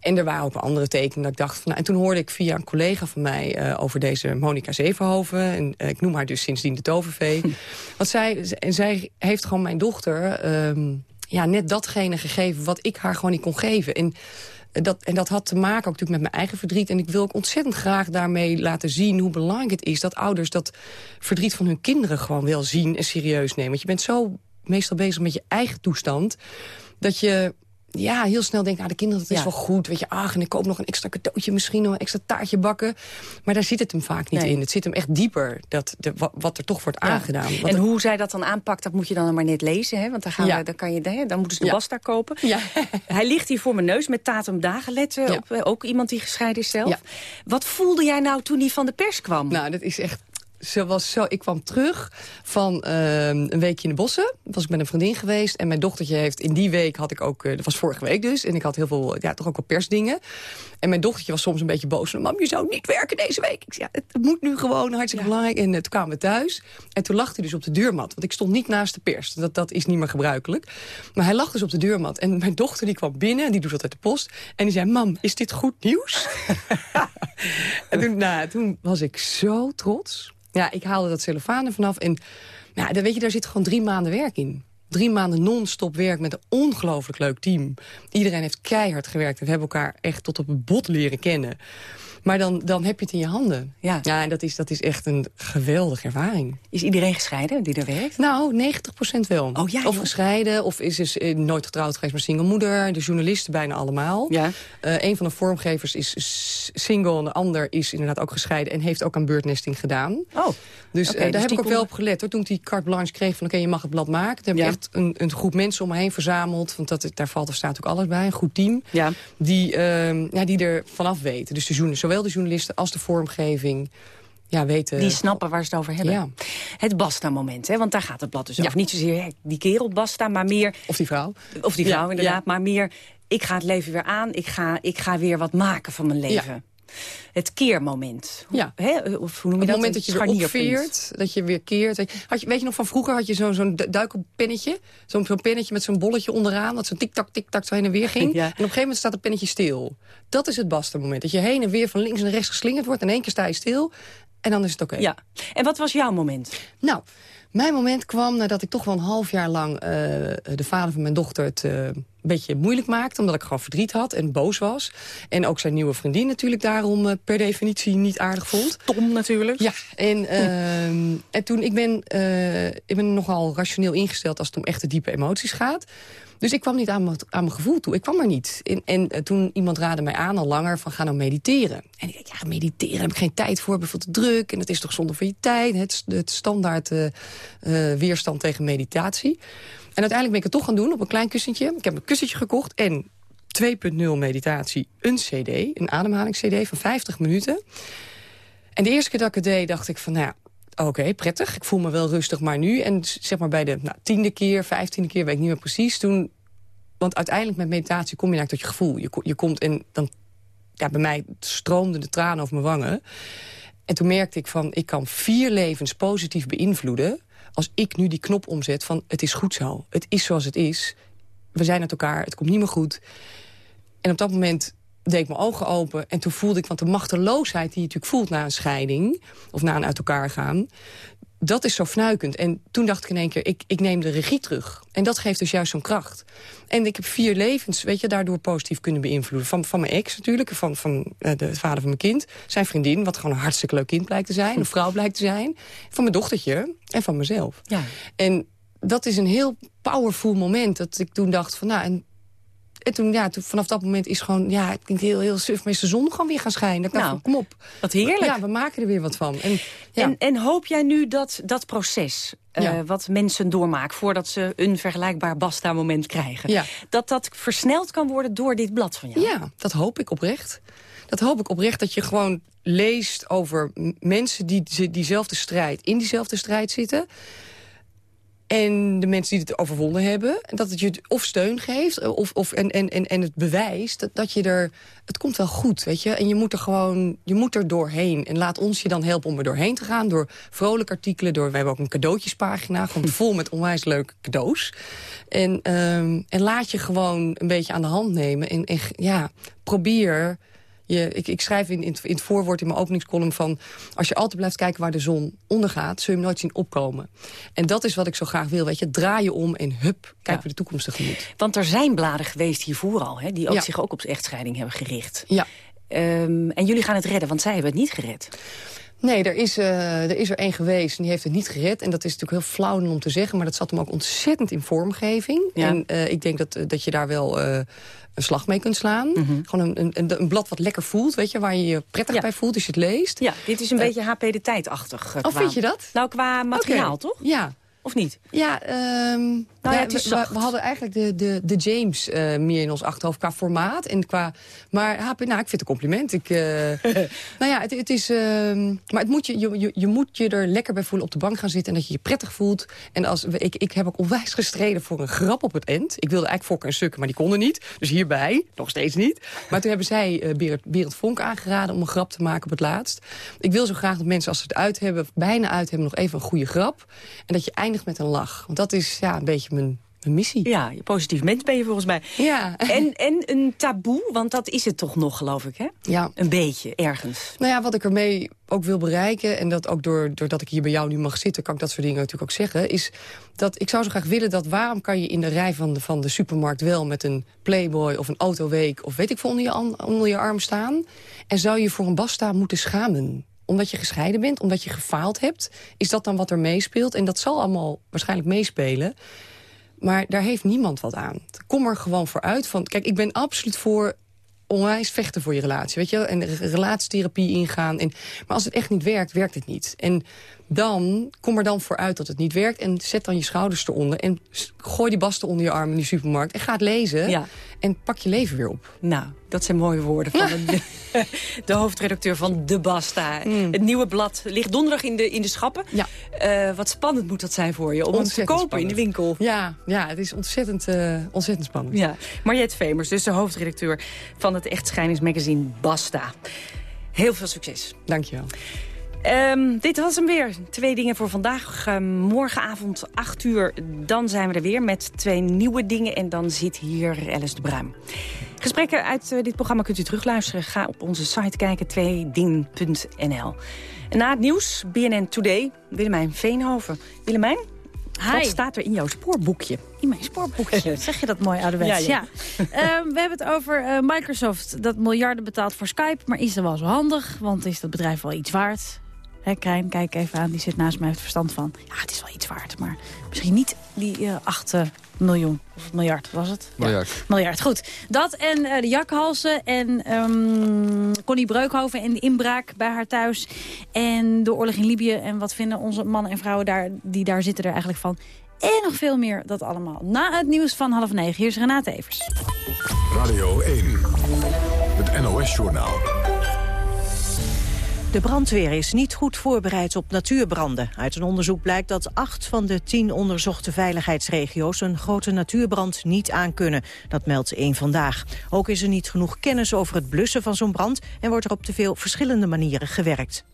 [SPEAKER 11] En er waren ook andere tekenen dat ik dacht... Van, nou, en toen hoorde ik via een collega van mij eh, over deze Monica Zevenhoven. En eh, ik noem haar dus sindsdien de tovervee. Want zij, en zij heeft gewoon mijn dochter... ehm, ja, net datgene gegeven wat ik haar gewoon niet kon geven. En dat, en dat had te maken ook natuurlijk met mijn eigen verdriet. En ik wil ook ontzettend graag daarmee laten zien hoe belangrijk het is... dat ouders dat verdriet van hun kinderen gewoon wel zien en serieus nemen. Want je bent zo meestal bezig met je eigen toestand... dat je ja, heel snel denkt, nou, de kinderen, dat is
[SPEAKER 12] Ja.
[SPEAKER 11] wel goed. Weet je, ach, en ik koop nog een extra cadeautje misschien, nog een extra taartje bakken. Maar daar zit het hem vaak niet
[SPEAKER 12] Nee.
[SPEAKER 11] in. Het zit hem echt dieper, dat, de, wat, er toch wordt
[SPEAKER 12] Ja.
[SPEAKER 11] aangedaan.
[SPEAKER 12] En hoe zij dat dan aanpakt, dat moet je dan maar net lezen. Hè? Want dan, gaan
[SPEAKER 11] Ja.
[SPEAKER 12] we, dan, kan je, hè, dan moeten ze de
[SPEAKER 11] Ja.
[SPEAKER 12] basta kopen. Hij ligt hier voor mijn neus met Tatum Dagelet. op, eh, ook iemand die gescheiden is zelf. Wat voelde jij nou toen hij van de pers kwam?
[SPEAKER 11] Nou, dat is echt... Ze was zo, ik kwam terug van ehm, een weekje in de bossen. Was ik met een vriendin geweest. En mijn dochtertje heeft in die week had ik ook... eh, dat was vorige week dus. En ik had heel veel, ja, toch ook wel persdingen. En mijn dochtertje was soms een beetje boos. Mam, je zou niet werken deze week. Ik zei, ja, het moet nu gewoon, hartstikke belangrijk. En eh, toen kwamen we thuis. En toen lag hij dus op de deurmat. Want ik stond niet naast de pers. Dat, dat is niet meer gebruikelijk. Maar hij lag dus op de deurmat. En mijn dochter die kwam binnen. Die doet uit de post. En die zei, mam, is dit goed nieuws? en toen, nou, toen was ik zo trots. Ja, ik haalde dat cellofaan er vanaf. En nou, dan weet je, daar zit gewoon drie maanden werk in. Drie maanden non-stop werk met een ongelooflijk leuk team. Iedereen heeft keihard gewerkt. En we hebben elkaar echt tot op het bot leren kennen. Maar dan, dan heb je het in je handen.
[SPEAKER 12] Ja.
[SPEAKER 11] ja en dat is, dat is echt een geweldige ervaring.
[SPEAKER 12] Is iedereen gescheiden die er werkt?
[SPEAKER 11] Nou, 90% wel.
[SPEAKER 12] Oh ja,
[SPEAKER 11] of gescheiden, of is dus eh, nooit getrouwd geweest, maar single moeder. De journalisten bijna allemaal.
[SPEAKER 12] Ja.
[SPEAKER 11] Eh, een van de vormgevers is single en de ander is inderdaad ook gescheiden... en heeft ook aan birdnesting gedaan.
[SPEAKER 12] Oh,
[SPEAKER 11] Dus eh, daar
[SPEAKER 12] dus
[SPEAKER 11] heb ik ook wel op gelet. Hoor. Toen ik die carte blanche kreeg van oké, je mag het blad maken... toen heb ik echt een, een groep mensen om me heen verzameld. Want dat, daar valt of staat ook alles bij, een goed team.
[SPEAKER 12] Ja.
[SPEAKER 11] Die, ehm, ja, die er vanaf weten. Dus de journa- zowel de journalisten als de vormgeving ja, weten...
[SPEAKER 12] Die snappen waar ze het over hebben.
[SPEAKER 11] Ja.
[SPEAKER 12] Het Basta-moment, hè? want daar gaat het blad dus
[SPEAKER 11] Ja.
[SPEAKER 12] over. Niet zozeer die kerel Basta, maar meer...
[SPEAKER 11] Of die vrouw.
[SPEAKER 12] Of die
[SPEAKER 11] Ja,
[SPEAKER 12] vrouw, inderdaad. Maar meer, ik ga het leven weer aan. Ik ga, ik ga weer wat maken van mijn leven. Het keermoment.
[SPEAKER 11] Ja.
[SPEAKER 12] Hè? Of hoe noem je
[SPEAKER 11] het
[SPEAKER 12] dat?
[SPEAKER 11] moment dat je weer opveert, dat je weer keert. Had je, weet je nog van vroeger had je zo'n zo'n du- duikelpennetje? Zo'n pennetje met zo'n bolletje onderaan. Dat zo'n tik-tak, tik-tak zo heen en weer ging.
[SPEAKER 12] Ja.
[SPEAKER 11] En op een gegeven moment staat het pennetje stil. Dat is het basta moment. Dat je heen en weer van links naar rechts geslingerd wordt. En in één keer sta je stil. En dan is het oké.
[SPEAKER 12] Ja. En wat was jouw moment?
[SPEAKER 11] Nou, Mijn moment kwam nadat ik toch wel een half jaar lang... Uh, de vader van mijn dochter het uh, een beetje moeilijk maakte... omdat ik gewoon verdriet had en boos was. En ook zijn nieuwe vriendin natuurlijk daarom uh, per definitie niet aardig vond.
[SPEAKER 12] Tom natuurlijk.
[SPEAKER 11] Ja, en, ehm, en toen, ik ben, ik ben nogal rationeel ingesteld... als het om echte diepe emoties gaat. Dus ik kwam niet aan mijn, aan mijn gevoel toe. Ik kwam er niet. En, en toen iemand raadde mij aan al langer van ga nou mediteren. En ik dacht, ja, mediteren heb ik geen tijd voor. Ik ben veel te druk. En het is toch zonde van je tijd. Het, het standaard uh, weerstand tegen meditatie. En uiteindelijk ben ik het toch gaan doen op een klein kussentje. Ik heb een kussentje gekocht en 2.0 meditatie, een cd, een ademhalingscd van 50 minuten. En de eerste keer dat ik het deed, dacht ik van, nou ja, oké, prettig. Ik voel me wel rustig, maar nu. En zeg maar bij de nou, tiende keer, vijftiende keer, weet ik niet meer precies. Toen, want uiteindelijk met meditatie kom je naar tot je gevoel. Je, je komt en dan, ja, bij mij stroomden de tranen over mijn wangen. En toen merkte ik van, ik kan vier levens positief beïnvloeden... als ik nu die knop omzet van, het is goed zo. Het is zoals het is. We zijn met elkaar, het komt niet meer goed. En op dat moment deed ik mijn ogen open en toen voelde ik... want de machteloosheid die je natuurlijk voelt na een scheiding... of na een uit elkaar gaan, dat is zo fnuikend. En toen dacht ik in één keer, ik, ik neem de regie terug. En dat geeft dus juist zo'n kracht. En ik heb vier levens, weet je, daardoor positief kunnen beïnvloeden. Van, van mijn ex natuurlijk, van, van uh, de vader van mijn kind. Zijn vriendin, wat gewoon een hartstikke leuk kind blijkt te zijn. Een vrouw blijkt te zijn. Van mijn dochtertje en van mezelf.
[SPEAKER 12] Ja.
[SPEAKER 11] En dat is een heel powerful moment. Dat ik toen dacht van, nou, en en toen, ja, toen, vanaf dat moment is gewoon, ja, het klinkt heel, heel suf, maar is de zon gewoon weer gaan schijnen. Ik nou, kom op.
[SPEAKER 12] Wat heerlijk.
[SPEAKER 11] Ja, we maken er weer wat van. En, ja.
[SPEAKER 12] en, en hoop jij nu dat dat proces, uh, wat mensen doormaken... voordat ze een vergelijkbaar basta-moment krijgen...
[SPEAKER 11] Ja.
[SPEAKER 12] dat dat versneld kan worden door dit blad van jou?
[SPEAKER 11] Ja, dat hoop ik oprecht. Dat hoop ik oprecht, dat je gewoon leest over mensen die diezelfde strijd... in diezelfde strijd zitten... En de mensen die het overwonnen hebben. Dat het je of steun geeft of, of, en, en, en, en het bewijst dat, dat je er... Het komt wel goed, weet je. En je moet er gewoon je moet er doorheen. En laat ons je dan helpen om er doorheen te gaan. Door vrolijke artikelen. Door, we hebben ook een cadeautjespagina. Gewoon vol met onwijs leuke cadeaus. En, um, en laat je gewoon een beetje aan de hand nemen. En, en ja, probeer je, ik, ik schrijf in, in, het voorwoord in mijn openingscolumn van... als je altijd blijft kijken waar de zon ondergaat... zul je hem nooit zien opkomen. En dat is wat ik zo graag wil. Weet je, draai je om en hup, kijk ja. de toekomst tegemoet.
[SPEAKER 12] Want er zijn bladen geweest hiervoor al... Hè, die ook zich ook op echtscheiding hebben gericht.
[SPEAKER 11] Ja.
[SPEAKER 12] Um, en jullie gaan het redden, want zij hebben het niet gered.
[SPEAKER 11] Nee, er is, uh, er is er één geweest en die heeft het niet gered. En dat is natuurlijk heel flauw om te zeggen... maar dat zat hem ook ontzettend in vormgeving.
[SPEAKER 12] Ja.
[SPEAKER 11] En uh, ik denk dat, dat je daar wel... Uh, een slag mee kunt slaan.
[SPEAKER 12] Mhm.
[SPEAKER 11] Mm -hmm. Gewoon een, een, een, blad wat lekker voelt, weet je, waar je je prettig
[SPEAKER 12] ja.
[SPEAKER 11] bij voelt als je het leest.
[SPEAKER 12] Ja, dit is een beetje HP de Tijd-achtig.
[SPEAKER 11] Oh, vind je dat?
[SPEAKER 12] Nou, qua materiaal,
[SPEAKER 11] okay.
[SPEAKER 12] toch?
[SPEAKER 11] Ja.
[SPEAKER 12] Of niet?
[SPEAKER 11] Ja, um, nou ja, ja we, we, hadden eigenlijk de, de, de James uh, meer in ons achterhoofd qua formaat. En qua, maar HP, nou, ik vind het een compliment. Ik, uh, nou ja, het, het is... Uh, maar het moet je, je, je, moet je er lekker bij voelen op de bank gaan zitten... en dat je je prettig voelt. En als, ik, ik heb ook onwijs gestreden voor een grap op het eind. Ik wilde eigenlijk fokken en sukken, maar die konden niet. Dus hierbij, nog steeds niet. Maar toen hebben zij uh, Berend, Berend Vonk aangeraden om een grap te maken op het laatst. Ik wil zo graag dat mensen, als ze het uit hebben, bijna uit hebben... nog even een goede grap. En dat je eindigt met een lach. Want dat is ja, een beetje mijn, mijn missie.
[SPEAKER 12] Ja, je positief mens ben je volgens mij.
[SPEAKER 11] Ja.
[SPEAKER 12] En, en een taboe, want dat is het toch nog, geloof ik, hè?
[SPEAKER 11] Ja.
[SPEAKER 12] Een beetje, ergens.
[SPEAKER 11] Nou ja, wat ik ermee ook wil bereiken... en dat ook door, doordat ik hier bij jou nu mag zitten... kan ik dat soort dingen natuurlijk ook zeggen... is dat ik zou zo graag willen dat waarom kan je in de rij van de, van de supermarkt... wel met een Playboy of een Autoweek of weet ik veel onder je, onder je arm staan... en zou je voor een basta moeten schamen omdat je gescheiden bent, omdat je gefaald hebt... is dat dan wat er meespeelt? En dat zal allemaal waarschijnlijk meespelen. Maar daar heeft niemand wat aan. Kom er gewoon voor uit. Van, kijk, ik ben absoluut voor onwijs vechten voor je relatie. Weet je? En relatietherapie ingaan. En, maar als het echt niet werkt, werkt het niet. En dan, kom er dan voor uit dat het niet werkt. En zet dan je schouders eronder. En gooi die basten onder je arm in die supermarkt. En ga het lezen.
[SPEAKER 12] Ja.
[SPEAKER 11] En pak je leven weer op.
[SPEAKER 12] Nou, dat zijn mooie woorden van de, de hoofdredacteur van De Basta. Mm. Het nieuwe blad ligt donderdag in de, in de schappen.
[SPEAKER 11] Ja.
[SPEAKER 12] Uh, wat spannend moet dat zijn voor je om te kopen
[SPEAKER 11] spannend.
[SPEAKER 12] in de winkel.
[SPEAKER 11] Ja, ja het is ontzettend, uh, ontzettend spannend.
[SPEAKER 12] Ja. Mariette Vemers, dus de hoofdredacteur van het echtscheidingsmagazine Basta. Heel veel succes.
[SPEAKER 11] Dank je wel.
[SPEAKER 12] Ehm, dit was hem weer. Twee dingen voor vandaag. Uh, morgenavond 8 uur, dan zijn we er weer met twee nieuwe dingen. En dan zit hier Alice de Bruin. Gesprekken uit uh, dit programma kunt u terugluisteren. Ga op onze site kijken, tweeding.nl. En na het nieuws, BNN Today, Willemijn Veenhoven. Willemijn,
[SPEAKER 13] Hi.
[SPEAKER 12] wat staat er in jouw spoorboekje?
[SPEAKER 13] In mijn spoorboekje. zeg je dat mooi ouderwets?
[SPEAKER 12] Ja,
[SPEAKER 13] ja. ja. uh, we hebben het over uh, Microsoft dat miljarden betaalt voor Skype. Maar is dat wel zo handig? Want is dat bedrijf wel iets waard? Hè, Krijn, kijk even aan. Die zit naast mij, heeft verstand van. Ja, het is wel iets waard. Maar misschien niet die uh, 8 miljoen. Of miljard was het?
[SPEAKER 14] Miljard.
[SPEAKER 13] Ja, miljard, goed. Dat en uh, de jakhalsen en um, Connie Breukhoven en de inbraak bij haar thuis. En de oorlog in Libië. En wat vinden onze mannen en vrouwen daar, die daar zitten er eigenlijk van. En nog veel meer, dat allemaal. Na het nieuws van half negen. Hier is Renate Evers.
[SPEAKER 7] Radio 1, het NOS-journaal.
[SPEAKER 1] De brandweer is niet goed voorbereid op natuurbranden. Uit een onderzoek blijkt dat acht van de tien onderzochte veiligheidsregio's een grote natuurbrand niet aankunnen. Dat meldt één vandaag. Ook is er niet genoeg kennis over het blussen van zo'n brand en wordt er op te veel verschillende manieren gewerkt.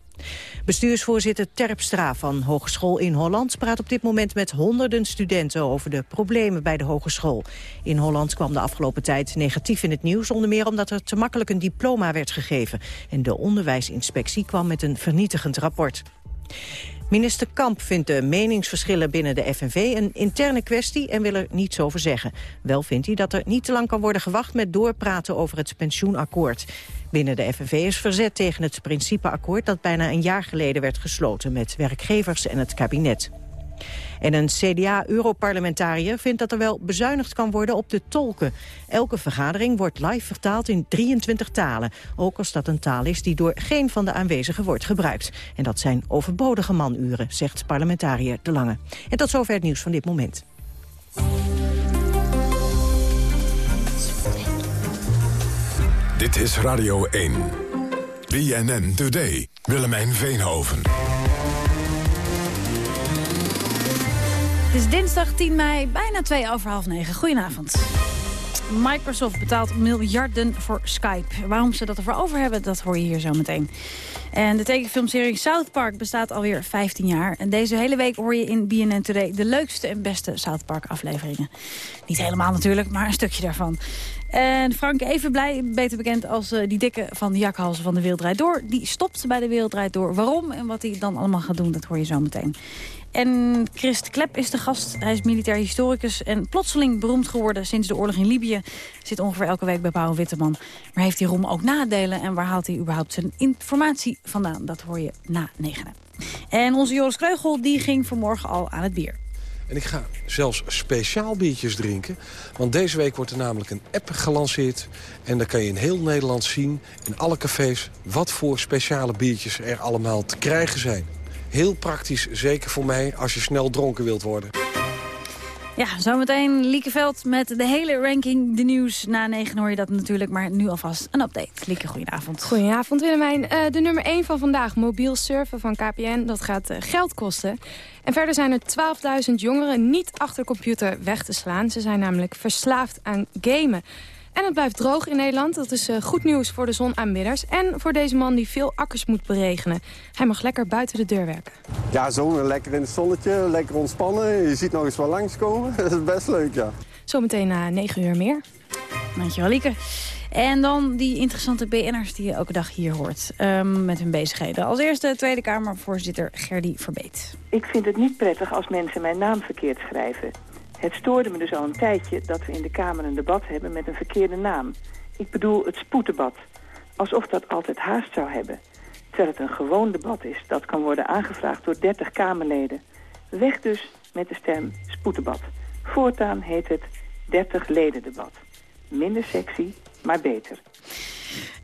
[SPEAKER 1] Bestuursvoorzitter Terpstra van Hogeschool in Holland praat op dit moment met honderden studenten over de problemen bij de hogeschool. In Holland kwam de afgelopen tijd negatief in het nieuws, onder meer omdat er te makkelijk een diploma werd gegeven. En de onderwijsinspectie kwam met een vernietigend rapport. Minister Kamp vindt de meningsverschillen binnen de FNV een interne kwestie en wil er niets over zeggen. Wel vindt hij dat er niet te lang kan worden gewacht met doorpraten over het pensioenakkoord. Binnen de FNV is verzet tegen het principeakkoord dat bijna een jaar geleden werd gesloten met werkgevers en het kabinet. En een CDA-europarlementariër vindt dat er wel bezuinigd kan worden op de tolken. Elke vergadering wordt live vertaald in 23 talen. Ook als dat een taal is die door geen van de aanwezigen wordt gebruikt. En dat zijn overbodige manuren, zegt parlementariër De Lange. En tot zover het nieuws van dit moment.
[SPEAKER 7] Dit is Radio 1. BNN Today. Willemijn Veenhoven.
[SPEAKER 13] Het is dinsdag 10 mei, bijna twee over half negen. Goedenavond. Microsoft betaalt miljarden voor Skype. Waarom ze dat ervoor over hebben, dat hoor je hier zo meteen. En de tekenfilmserie South Park bestaat alweer 15 jaar. En deze hele week hoor je in BNN Today de leukste en beste South Park afleveringen. Niet helemaal natuurlijk, maar een stukje daarvan. En Frank even blij, beter bekend als uh, die dikke van de jakhalzen van de Wereld Door. Die stopt bij de Wereld Door. Waarom en wat hij dan allemaal gaat doen, dat hoor je zo meteen. En Christ Klep is de gast. Hij is militair historicus en plotseling beroemd geworden sinds de oorlog in Libië. Zit ongeveer elke week bij Pauw Witteman. Maar heeft die rom ook nadelen en waar haalt hij überhaupt zijn informatie vandaan? Dat hoor je na negenen. En onze Joris Kreugel die ging vanmorgen al aan het bier.
[SPEAKER 15] En ik ga zelfs speciaal biertjes drinken. Want deze week wordt er namelijk een app gelanceerd. En dan kan je in heel Nederland zien, in alle cafés... wat voor speciale biertjes er allemaal te krijgen zijn. Heel praktisch, zeker voor mij, als je snel dronken wilt worden.
[SPEAKER 13] Ja, zometeen Liekeveld met de hele ranking. De nieuws na negen hoor je dat natuurlijk, maar nu alvast een update. Lieke, goedenavond.
[SPEAKER 16] Goedenavond Willemijn. Uh, de nummer 1 van vandaag, mobiel surfen van KPN, dat gaat uh, geld kosten. En verder zijn er 12.000 jongeren niet achter computer weg te slaan. Ze zijn namelijk verslaafd aan gamen. En het blijft droog in Nederland. Dat is uh, goed nieuws voor de zonaanbidders. En voor deze man die veel akkers moet beregenen. Hij mag lekker buiten de deur werken.
[SPEAKER 17] Ja, zo lekker in het zonnetje, lekker ontspannen. Je ziet nog eens wat langskomen. Dat is best leuk, ja.
[SPEAKER 16] Zometeen na 9 uur meer.
[SPEAKER 13] Dankjewel, Lieke. En dan die interessante BN'ers die je elke dag hier hoort um, met hun bezigheden. Als eerste Tweede Kamervoorzitter Gerdy Verbeet.
[SPEAKER 18] Ik vind het niet prettig als mensen mijn naam verkeerd schrijven. Het stoorde me dus al een tijdje dat we in de Kamer een debat hebben met een verkeerde naam. Ik bedoel het spoeddebat. Alsof dat altijd haast zou hebben. Terwijl het een gewoon debat is dat kan worden aangevraagd door 30 Kamerleden. Weg dus met de stem spoeddebat. Voortaan heet het 30 leden debat. Minder sexy, maar beter.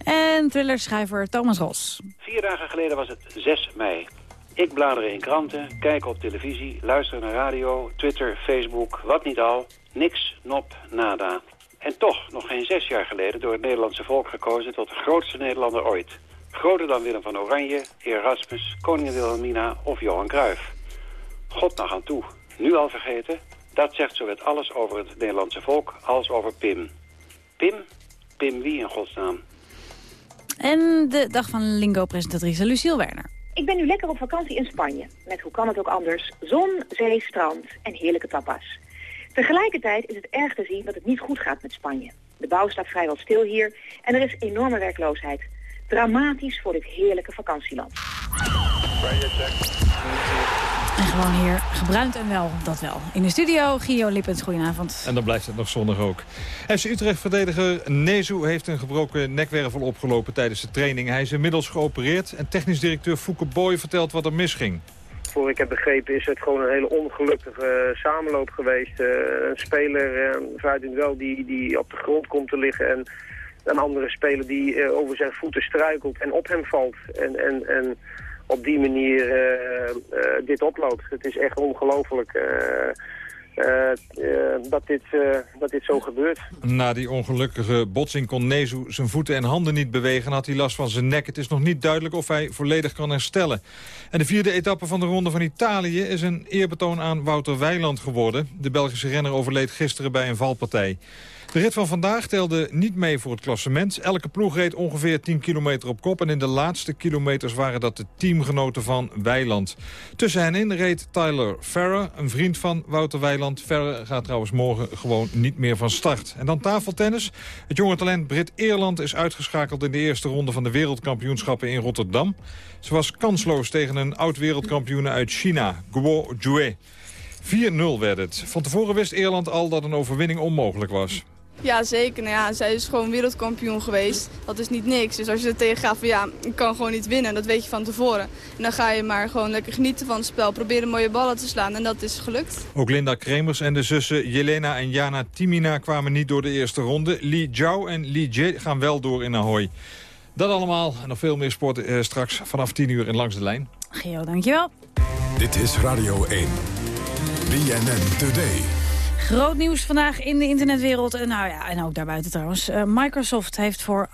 [SPEAKER 13] En thrillerschrijver Thomas Ros.
[SPEAKER 19] Vier dagen geleden was het 6 mei. Ik blader in kranten, kijk op televisie, luister naar radio, Twitter, Facebook, wat niet al. Niks, nop, nada. En toch, nog geen zes jaar geleden, door het Nederlandse volk gekozen tot de grootste Nederlander ooit. Groter dan Willem van Oranje, Erasmus, koningin Wilhelmina of Johan Cruijff. God nog aan toe. Nu al vergeten? Dat zegt zowat alles over het Nederlandse volk als over Pim. Pim? Pim wie in godsnaam?
[SPEAKER 13] En de dag van Lingo-presentatrice Luciel Werner.
[SPEAKER 14] Ik ben nu lekker op vakantie in Spanje. Met hoe kan het ook anders? Zon, zee, strand en heerlijke tapas. Tegelijkertijd is het erg te zien dat het niet goed gaat met Spanje. De bouw staat vrijwel stil hier en er is enorme werkloosheid. Dramatisch voor dit heerlijke vakantieland.
[SPEAKER 13] En gewoon hier gebruind en wel, dat wel. In de studio, Gio Lippens, goedenavond.
[SPEAKER 20] En dan blijft het nog zonnig ook. FC Utrecht-verdediger Nezu heeft een gebroken nekwervel opgelopen tijdens de training. Hij is inmiddels geopereerd en technisch directeur Fouke Boy vertelt wat er misging.
[SPEAKER 21] Voor ik heb begrepen is het gewoon een hele ongelukkige eh, samenloop geweest. Uh, een speler uh, vanuit wel die, die op de grond komt te liggen en een andere speler die over zijn voeten struikelt en op hem valt. En, en, en op die manier uh, uh, dit oploopt. Het is echt ongelooflijk uh, dat, dit, dat dit zo gebeurt.
[SPEAKER 20] Na die ongelukkige botsing kon Nezu zijn voeten en handen niet bewegen... had hij last van zijn nek. Het is nog niet duidelijk of hij volledig kan herstellen. En de vierde etappe van de Ronde van Italië... is een eerbetoon aan Wouter Weiland geworden. De Belgische renner overleed gisteren bij een valpartij. De rit van vandaag telde niet mee voor het klassement. Elke ploeg reed ongeveer 10 kilometer op kop. En in de laatste kilometers waren dat de teamgenoten van Weiland. Tussen hen in reed Tyler Ferrer, een vriend van Wouter Weiland. Ferrer gaat trouwens morgen gewoon niet meer van start. En dan tafeltennis. Het jonge talent Brit Eerland is uitgeschakeld in de eerste ronde van de wereldkampioenschappen in Rotterdam. Ze was kansloos tegen een oud-wereldkampioen uit China, Guo Jue. 4-0 werd het. Van tevoren wist Eerland al dat een overwinning onmogelijk was.
[SPEAKER 22] Ja, zeker. Nou ja, zij is gewoon wereldkampioen geweest. Dat is niet niks. Dus als je er tegen gaat van ja, ik kan gewoon niet winnen. Dat weet je van tevoren. En dan ga je maar gewoon lekker genieten van het spel. Proberen mooie ballen te slaan. En dat is gelukt.
[SPEAKER 20] Ook Linda Kremers en de zussen Jelena en Jana Timina kwamen niet door de eerste ronde. Li Jiao en Li Jie gaan wel door in Ahoy. Dat allemaal en nog veel meer sport eh, straks vanaf 10 uur in Langs de Lijn.
[SPEAKER 13] Geo, dankjewel.
[SPEAKER 7] Dit is Radio 1. BNN Today.
[SPEAKER 13] Groot nieuws vandaag in de internetwereld. En, nou ja, en ook daarbuiten trouwens. Uh, Microsoft heeft voor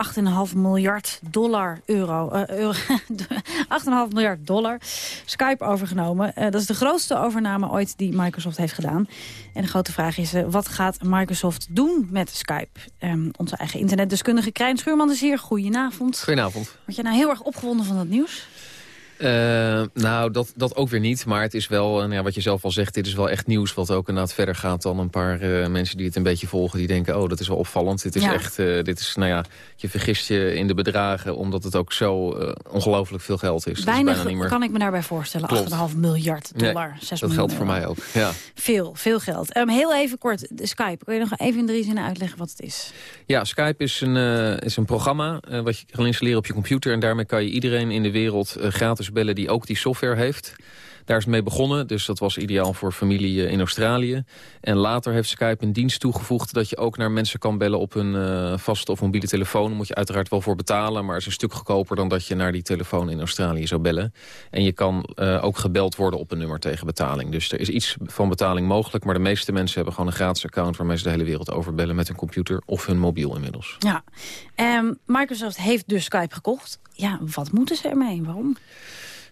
[SPEAKER 13] 8,5 miljard dollar euro... Uh, euro 8,5 miljard dollar Skype overgenomen. Uh, dat is de grootste overname ooit die Microsoft heeft gedaan. En de grote vraag is, wat gaat Microsoft doen met Skype? Um, onze eigen internetdeskundige Krijn Schuurman is hier. Goedenavond.
[SPEAKER 23] Goedenavond.
[SPEAKER 13] Word je nou heel erg opgewonden van dat nieuws?
[SPEAKER 23] Uh, nou, dat, dat ook weer niet. Maar het is wel, nou ja, wat je zelf al zegt, dit is wel echt nieuws... wat ook inderdaad verder gaat dan een paar uh, mensen die het een beetje volgen... die denken, oh, dat is wel opvallend. Dit is
[SPEAKER 13] ja.
[SPEAKER 23] echt, uh, dit is, nou ja, je vergist je in de bedragen... omdat het ook zo ongelooflijk veel geld is.
[SPEAKER 13] Weinig
[SPEAKER 23] is niet meer...
[SPEAKER 13] kan ik me daarbij voorstellen. 8,5 miljard dollar,
[SPEAKER 23] nee,
[SPEAKER 13] 6
[SPEAKER 23] Dat geldt voor mij ook, ja.
[SPEAKER 13] Veel, veel geld. Um, heel even kort, Skype. Kun je nog even in drie zinnen uitleggen wat het is?
[SPEAKER 23] Ja, Skype is een, is een programma wat je kan installeren op je computer... en daarmee kan je iedereen in de wereld gratis bellen die ook die software heeft. Daar is het mee begonnen, dus dat was ideaal voor familie in Australië. En later heeft Skype een dienst toegevoegd... dat je ook naar mensen kan bellen op een uh, vaste of mobiele telefoon. Daar moet je uiteraard wel voor betalen... maar het is een stuk goedkoper dan dat je naar die telefoon in Australië zou bellen. En je kan uh, ook gebeld worden op een nummer tegen betaling. Dus er is iets van betaling mogelijk... maar de meeste mensen hebben gewoon een gratis account... waarmee ze de hele wereld overbellen met hun computer of hun mobiel inmiddels.
[SPEAKER 13] Ja, um, Microsoft heeft dus Skype gekocht. Ja, wat moeten ze ermee? Waarom?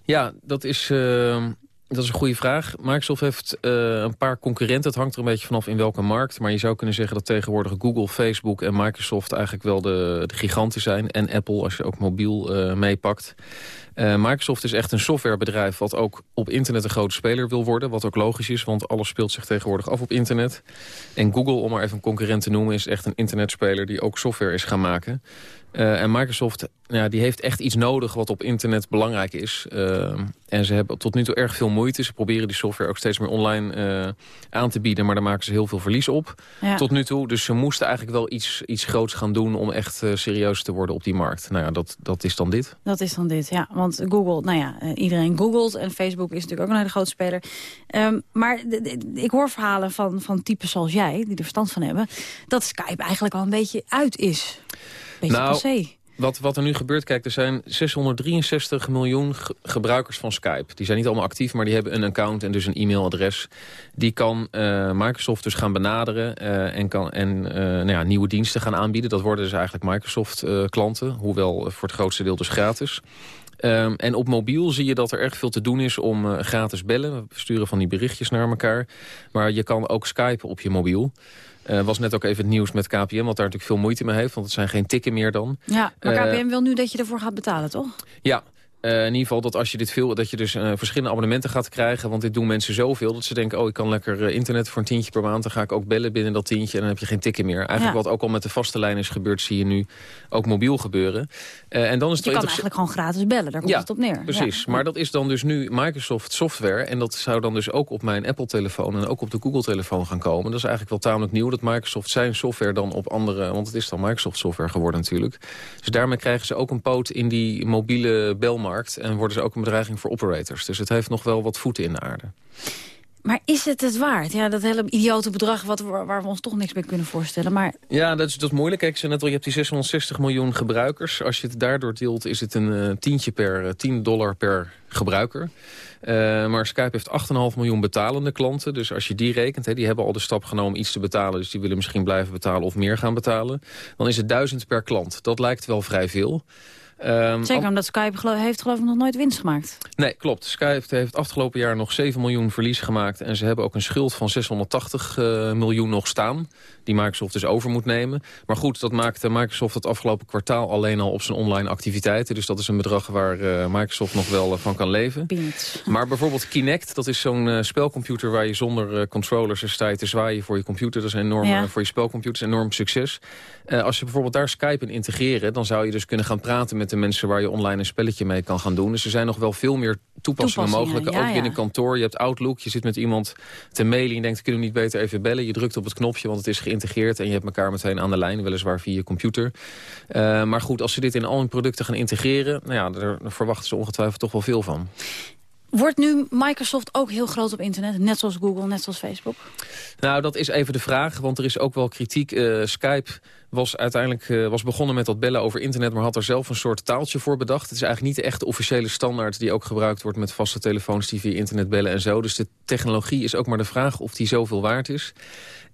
[SPEAKER 23] Ja, dat is, uh, dat is een goede vraag. Microsoft heeft uh, een paar concurrenten. Het hangt er een beetje vanaf in welke markt. Maar je zou kunnen zeggen dat tegenwoordig Google, Facebook en Microsoft... eigenlijk wel de, de giganten zijn. En Apple, als je ook mobiel uh, meepakt. Uh, Microsoft is echt een softwarebedrijf wat ook op internet een grote speler wil worden. Wat ook logisch is, want alles speelt zich tegenwoordig af op internet. En Google, om maar even een concurrent te noemen, is echt een internetspeler die ook software is gaan maken. Uh, en Microsoft ja, die heeft echt iets nodig wat op internet belangrijk is. Uh, en ze hebben tot nu toe erg veel moeite. Ze proberen die software ook steeds meer online uh, aan te bieden. Maar daar maken ze heel veel verlies op ja. tot nu toe. Dus ze moesten eigenlijk wel iets, iets groots gaan doen... om echt serieus te worden op die markt. Nou ja, dat, dat is dan dit.
[SPEAKER 13] Dat is dan dit, ja. Want Google, nou ja, iedereen googelt. En Facebook is natuurlijk ook een hele grote speler. Um, maar ik hoor verhalen van, van types zoals jij, die er verstand van hebben... dat Skype eigenlijk al een beetje uit is. Beetje
[SPEAKER 23] nou,
[SPEAKER 13] passé.
[SPEAKER 23] Wat, wat er nu gebeurt, kijk, er zijn 663 miljoen ge gebruikers van Skype. Die zijn niet allemaal actief, maar die hebben een account en dus een e-mailadres. Die kan uh, Microsoft dus gaan benaderen uh, en, kan, en uh, nou ja, nieuwe diensten gaan aanbieden. Dat worden dus eigenlijk Microsoft-klanten, hoewel voor het grootste deel dus gratis. Um, en op mobiel zie je dat er erg veel te doen is om uh, gratis bellen. We sturen van die berichtjes naar elkaar. Maar je kan ook skypen op je mobiel. Uh, was net ook even het nieuws met KPM, wat daar natuurlijk veel moeite mee heeft. Want het zijn geen tikken meer dan.
[SPEAKER 13] Ja, maar
[SPEAKER 23] Uh,
[SPEAKER 13] KPM wil nu dat je ervoor gaat betalen, toch?
[SPEAKER 23] Ja, Uh, in ieder geval dat als je dit veel, dat je dus uh, verschillende abonnementen gaat krijgen. Want dit doen mensen zoveel dat ze denken, oh ik kan lekker uh, internet voor een tientje per maand. Dan ga ik ook bellen binnen dat tientje en dan heb je geen tikken meer. Eigenlijk ja. wat ook al met de vaste lijn is gebeurd, zie je nu ook mobiel gebeuren. en dan is het
[SPEAKER 13] je kan eigenlijk gewoon gratis bellen, daar komt
[SPEAKER 23] ja,
[SPEAKER 13] het op neer.
[SPEAKER 23] Precies, maar dat is dan dus nu Microsoft software. En dat zou dan dus ook op mijn Apple telefoon en ook op de Google telefoon gaan komen. Dat is eigenlijk wel tamelijk nieuw dat Microsoft zijn software dan op andere, want het is dan Microsoft software geworden natuurlijk. Dus daarmee krijgen ze ook een poot in die mobiele belmarkt en worden ze ook een bedreiging voor operators. Dus het heeft nog wel wat voeten in de aarde.
[SPEAKER 13] Maar is het het waard? Ja, dat hele idiote bedrag wat, waar we ons toch niks bij kunnen voorstellen. Maar...
[SPEAKER 23] Ja, dat is, dat is moeilijk. Kijk, zei net al, je hebt die 660 miljoen gebruikers. Als je het daardoor deelt, is het een uh, tientje per, uh, 10 dollar per gebruiker. Uh, maar Skype heeft 8,5 miljoen betalende klanten. Dus als je die rekent, hè, die hebben al de stap genomen iets te betalen. Dus die willen misschien blijven betalen of meer gaan betalen. Dan is het 1000 per klant. Dat lijkt wel vrij veel.
[SPEAKER 13] Um, Zeker omdat Skype geloof, heeft geloof ik nog nooit winst gemaakt.
[SPEAKER 23] Nee, klopt. Skype heeft afgelopen jaar nog 7 miljoen verlies gemaakt. En ze hebben ook een schuld van 680 uh, miljoen nog staan. Die Microsoft dus over moet nemen. Maar goed, dat maakte Microsoft het afgelopen kwartaal alleen al op zijn online activiteiten. Dus dat is een bedrag waar uh, Microsoft nog wel uh, van kan leven. Maar bijvoorbeeld Kinect, dat is zo'n spelcomputer waar je zonder controllers sta je te zwaaien voor je computer. Dat is een enorm,
[SPEAKER 13] Ja.
[SPEAKER 23] voor je spelcomputer, een enorm succes. als je bijvoorbeeld daar Skype in integreren, dan zou je dus kunnen gaan praten met de mensen waar je online een spelletje mee kan gaan doen. Dus er zijn nog wel veel meer toepassingen,
[SPEAKER 13] Toepassingen,
[SPEAKER 23] mogelijk.
[SPEAKER 13] ja,
[SPEAKER 23] ook binnen
[SPEAKER 13] ja.
[SPEAKER 23] kantoor. Je hebt Outlook, je zit met iemand te mailen. en Je denkt, kunnen we niet beter even bellen? Je drukt op het knopje, want het is geïntegreerd. En je hebt elkaar meteen aan de lijn, weliswaar via je computer. Eh, maar goed, als ze dit in al hun producten gaan integreren... nou ja, daar verwachten ze ongetwijfeld toch wel veel van.
[SPEAKER 13] Wordt nu Microsoft ook heel groot op internet? Net zoals Google, net zoals Facebook?
[SPEAKER 23] Nou, dat is even de vraag, want er is ook wel kritiek. Eh, Skype was uiteindelijk eh, was begonnen met dat bellen over internet... maar had er zelf een soort taaltje voor bedacht. Het is eigenlijk niet de echte officiële standaard... die ook gebruikt wordt met vaste telefoons die via internet bellen en zo. Dus de technologie is ook maar de vraag of die zoveel waard is.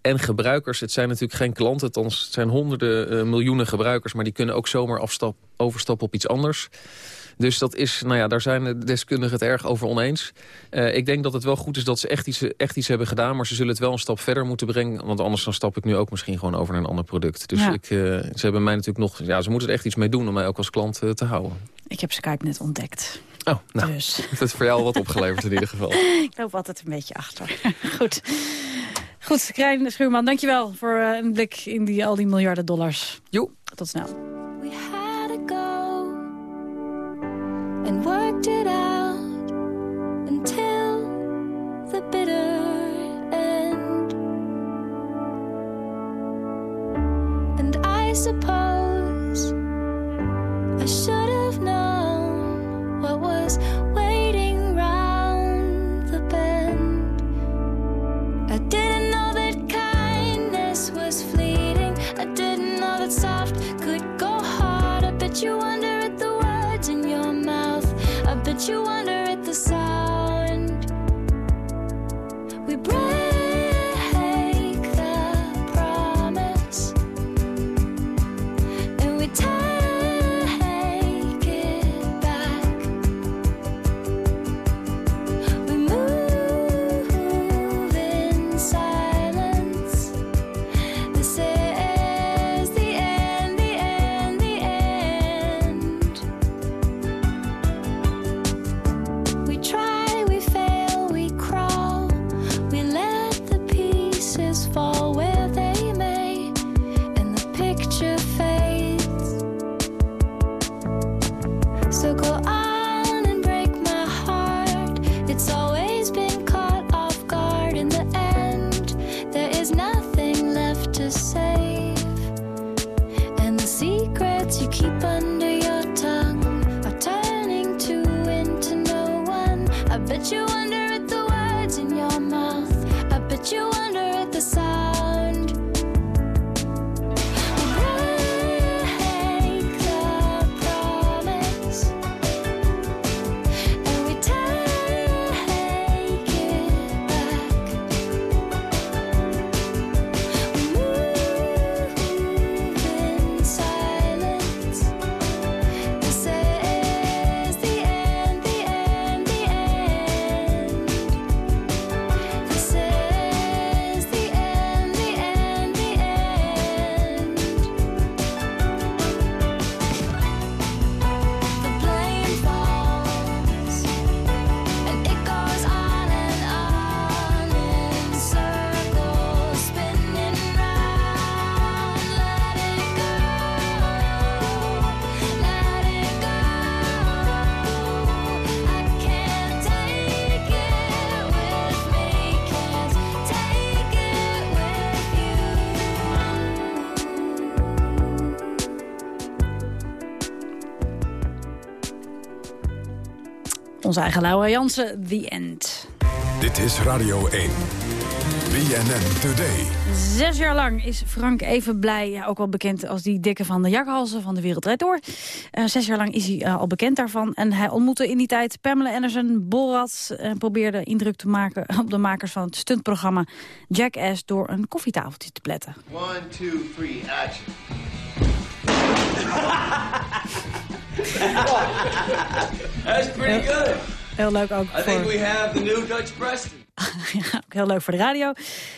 [SPEAKER 23] En gebruikers, het zijn natuurlijk geen klanten... het zijn honderden eh, miljoenen gebruikers... maar die kunnen ook zomaar afstap, overstappen op iets anders... Dus dat is, nou ja, daar zijn de deskundigen het erg over oneens. Uh, ik denk dat het wel goed is dat ze echt iets, echt iets hebben gedaan... maar ze zullen het wel een stap verder moeten brengen. Want anders dan stap ik nu ook misschien gewoon over naar een ander product. Dus
[SPEAKER 13] Ja.
[SPEAKER 23] ik, uh, ze hebben mij natuurlijk nog... Ja, ze moeten er echt iets mee doen om mij ook als klant uh, te houden.
[SPEAKER 13] Ik heb Skype net ontdekt.
[SPEAKER 23] Oh, nou,
[SPEAKER 13] Dus.
[SPEAKER 23] dat heeft voor jou wat opgeleverd in ieder geval.
[SPEAKER 13] Ik loop altijd een beetje achter. Goed. Goed, Krijn Schuurman, dankjewel voor eh, een blik in die, al die miljarden dollars.
[SPEAKER 23] Jo.
[SPEAKER 13] Tot snel.
[SPEAKER 24] And worked it out until the bitter end. And I suppose I should have known what was waiting round the bend. I didn't know that kindness was fleeting. I didn't know that soft could go hard. I bet you you
[SPEAKER 13] Onze eigen Laura Jansen, The End.
[SPEAKER 7] Dit is Radio 1. BNN Today.
[SPEAKER 13] Zes jaar lang is Frank even blij, ja, ook wel bekend als die dikke van de jakhalzen van de Wereld Door. Uh, zes jaar lang is hij uh, al bekend daarvan. En hij ontmoette in die tijd Pamela Anderson, Borat... en probeerde indruk te maken op de makers van het stuntprogramma Jackass... door een koffietafeltje te pletten.
[SPEAKER 25] One, two, three, action.
[SPEAKER 13] That's pretty good. Heel leuk ook
[SPEAKER 25] I think we have the new Dutch Preston.
[SPEAKER 13] ja, ook heel leuk voor de radio.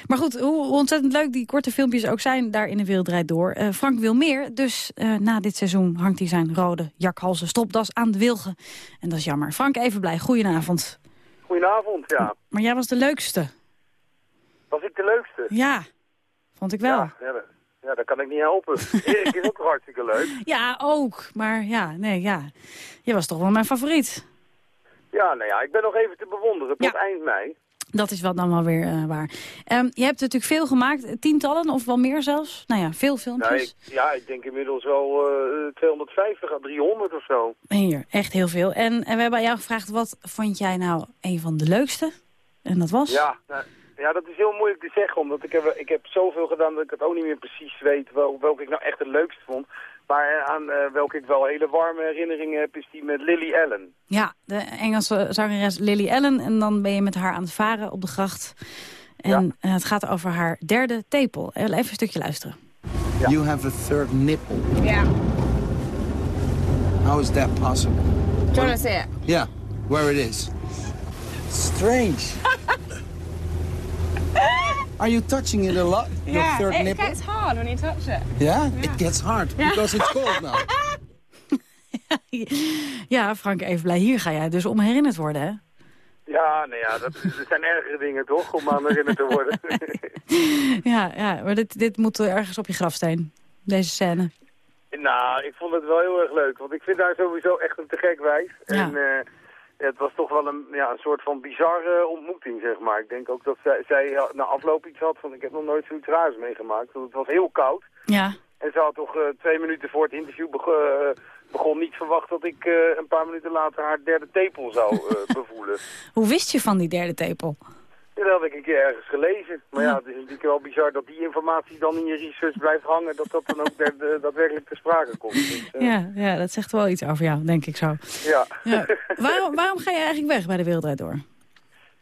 [SPEAKER 13] Maar goed, hoe ontzettend leuk die korte filmpjes ook zijn daar in de wereld door. Uh, Frank wil meer, dus uh, na dit seizoen hangt hij zijn rode jakhalzen stopdas aan de wilgen. En dat is jammer. Frank, even blij. Goedenavond.
[SPEAKER 21] Goedenavond, ja.
[SPEAKER 13] Maar jij was de leukste.
[SPEAKER 21] Was ik de leukste?
[SPEAKER 13] Ja, vond ik wel.
[SPEAKER 21] Ja, ja dat kan ik niet helpen. Erik is ook hartstikke leuk.
[SPEAKER 13] Ja, ook. Maar ja, nee, ja. Je was toch wel mijn favoriet.
[SPEAKER 21] Ja, nou ja, ik ben nog even te bewonderen tot
[SPEAKER 13] Ja.
[SPEAKER 21] eind mei.
[SPEAKER 13] Dat is wat dan wel weer eh, waar. Ehm, je hebt natuurlijk veel gemaakt, tientallen of wel meer zelfs. Nou ja, veel filmpjes.
[SPEAKER 21] Nou, ik, ja, ik denk inmiddels wel eh 250 à 300 of zo.
[SPEAKER 13] Hier, echt heel veel. En, en we hebben aan jou gevraagd, wat vond jij nou een van de leukste? En dat was?
[SPEAKER 21] Ja, nou, ja, dat is heel moeilijk te zeggen, omdat ik heb, ik heb zoveel gedaan dat ik het ook niet meer precies weet wel, welke ik nou echt het leukst vond. Maar aan eh, welke ik wel hele warme herinneringen heb, is die met Lily Allen.
[SPEAKER 13] Ja, de Engelse zangeres Lily Allen. En dan ben je met haar aan het varen op de gracht. En eh, het gaat over haar derde tepel. Eh, Even een stukje luisteren.
[SPEAKER 26] You have a third nipple.
[SPEAKER 27] Yeah.
[SPEAKER 26] How is that possible?
[SPEAKER 27] Do you want to see it?
[SPEAKER 26] Yeah, where it is. Strange. Are you touching it a lot? Your
[SPEAKER 27] Yeah,
[SPEAKER 26] third
[SPEAKER 27] it
[SPEAKER 26] nipple?
[SPEAKER 27] gets hard when you touch it.
[SPEAKER 26] Yeah? It gets hard
[SPEAKER 27] Yeah.
[SPEAKER 26] because it's cold now.
[SPEAKER 13] Ja, Frank, even blij. Hier ga jij dus om herinnerd worden, hè?
[SPEAKER 21] Ja, nou ja, dat, dat zijn ergere dingen toch, om aan herinnerd te worden.
[SPEAKER 13] Ja, ja maar dit, dit moet ergens op je grafsteen. Deze scène.
[SPEAKER 21] nou, ik vond het wel heel erg leuk, want ik vind haar sowieso echt een te gek wijf.
[SPEAKER 13] Ja.
[SPEAKER 21] En eh, het was toch wel een, ja, een soort van bizarre ontmoeting, zeg maar. Ik denk ook dat zij, zij na afloop iets had van, ik heb nog nooit zoiets raars meegemaakt. Want het was heel koud.
[SPEAKER 13] Ja.
[SPEAKER 21] En ze had toch eh, twee minuten voor het interview beg- eh, begon niet verwacht dat ik eh, een paar minuten later haar derde tepel zou eh, bevoelen.
[SPEAKER 13] Hoe wist je van die derde tepel?
[SPEAKER 21] Ja, dat had ik een keer ergens gelezen. Maar ja, het is natuurlijk wel bizar dat die informatie dan in je research blijft hangen. Dat dat dan ook de- de- daadwerkelijk ter sprake komt. Dus, eh,
[SPEAKER 13] Ja, ja, dat zegt wel iets over jou, denk ik zo.
[SPEAKER 21] ja.
[SPEAKER 13] Ja. Waarom, waarom ga je eigenlijk weg bij de Wereldrijd Door?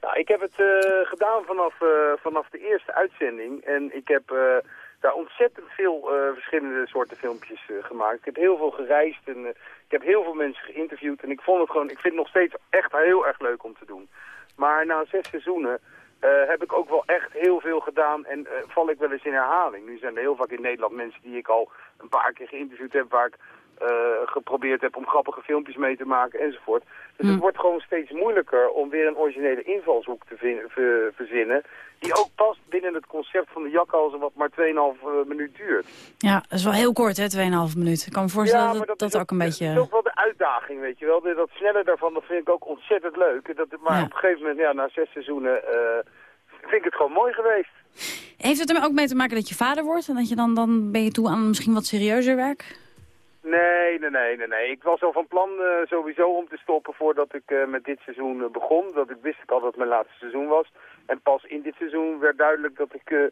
[SPEAKER 21] Nou, ik heb het eh, gedaan vanaf, eh, vanaf de eerste uitzending. En ik heb eh, daar ontzettend veel eh, verschillende soorten filmpjes eh, gemaakt. Ik heb heel veel gereisd en eh, ik heb heel veel mensen geïnterviewd. En ik vond het gewoon, ik vind het nog steeds echt heel erg leuk om te doen. Maar na zes seizoenen eh, heb ik ook wel echt heel veel gedaan en eh, val ik wel eens in herhaling. Nu zijn er heel vaak in Nederland mensen die ik al een paar keer geïnterviewd heb, waar ik geprobeerd heb om grappige filmpjes mee te maken enzovoort. Dus het wordt gewoon steeds moeilijker om weer een originele invalshoek te ver- verzinnen, die ook past binnen het concept van de jakhalzen wat maar 2,5 uh, minuut duurt.
[SPEAKER 13] Ja, dat is wel heel kort, hè, 2,5 minuten. Ik kan me voorstellen dat dat, ook een
[SPEAKER 21] Dat is
[SPEAKER 13] beetje...
[SPEAKER 21] ook wel de uitdaging, weet je wel. Dat sneller daarvan, dat vind ik ook ontzettend leuk. Dat, maar
[SPEAKER 13] Ja.
[SPEAKER 21] op een gegeven moment, ja, na zes seizoenen, eh, vind ik het gewoon mooi geweest.
[SPEAKER 13] Heeft het er ook mee te maken dat je vader wordt? En dat je dan, dan ben je toe aan misschien wat serieuzer werk?
[SPEAKER 21] Nee, nee, nee, nee, nee. Ik was al van plan eh, sowieso om te stoppen voordat ik eh, met dit seizoen eh, begon. Dat ik wist ik al dat het mijn laatste seizoen was. En pas in dit seizoen werd duidelijk dat ik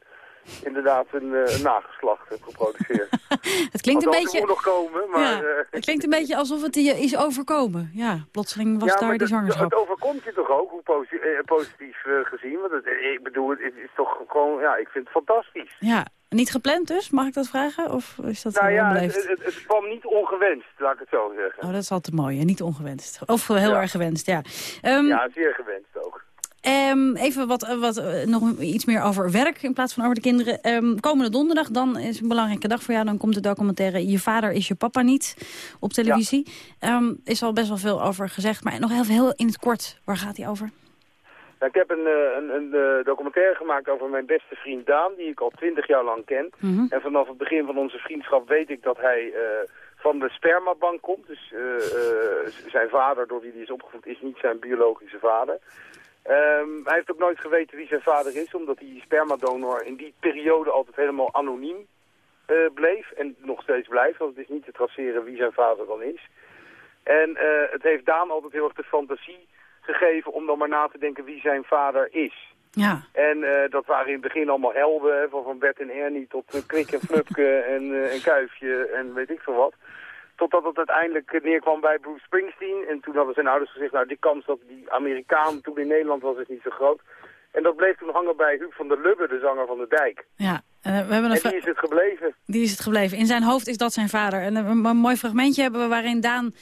[SPEAKER 21] inderdaad een, een nageslacht heb geproduceerd.
[SPEAKER 13] Het klinkt een beetje...
[SPEAKER 21] Nog komen, maar...
[SPEAKER 13] Ja, het klinkt een beetje alsof het je is overkomen. Ja, plotseling was
[SPEAKER 21] ja,
[SPEAKER 13] daar die zwangerschap.
[SPEAKER 21] Het overkomt je toch ook, hoe posi- positief gezien. Want het, ik bedoel, het is, is toch gewoon, ja, ik vind het fantastisch.
[SPEAKER 13] Ja, niet gepland dus? Mag ik dat vragen? Of is dat
[SPEAKER 21] nou ja, het, het, het kwam niet ongewenst, laat ik het zo zeggen.
[SPEAKER 13] Oh, dat is altijd mooi. hè? Niet ongewenst. Of heel
[SPEAKER 21] Ja.
[SPEAKER 13] erg gewenst, ja. Ehm,
[SPEAKER 21] ja, zeer gewenst ook.
[SPEAKER 13] ehm, even wat, wat, eh, nog iets meer over werk in plaats van over de kinderen. Ehm, komende donderdag, dan is een belangrijke dag voor jou. Dan komt de documentaire Je vader is je papa niet op televisie. Is al best wel veel over gezegd. Maar nog heel, heel in het kort, waar gaat die over?
[SPEAKER 21] Nou, ik heb een, eh, een, een eh, documentaire gemaakt over mijn beste vriend Daan, die ik al twintig jaar lang ken.
[SPEAKER 13] Mhm.
[SPEAKER 21] En vanaf het begin van onze vriendschap weet ik dat hij eh, van de spermabank komt. Dus zijn vader, door wie hij is opgevoed, is niet zijn biologische vader. Ehm, hij heeft ook nooit geweten wie zijn vader is, omdat die spermadonor in die periode altijd helemaal anoniem bleef. En nog steeds blijft, want het is niet te traceren wie zijn vader dan is. En het heeft Daan altijd heel erg de fantasie gegeven om dan maar na te denken wie zijn vader is.
[SPEAKER 13] Ja.
[SPEAKER 21] En eh, dat waren in het begin allemaal helden, hè, van, van Bert en Ernie tot uh, Kwik en Flupke en, uh, en Kuifje en weet ik veel wat. Totdat het uiteindelijk neerkwam bij Bruce Springsteen. En toen hadden zijn ouders gezegd, nou die kans dat die Amerikaan toen in Nederland was is niet zo groot. En dat bleef toen hangen bij Huub van der Lubbe, de zanger van de Dijk.
[SPEAKER 13] Ja, we hebben een
[SPEAKER 21] en die is het gebleven.
[SPEAKER 13] Die is het gebleven. In zijn hoofd is dat zijn vader. En een, een mooi fragmentje hebben we waarin Daan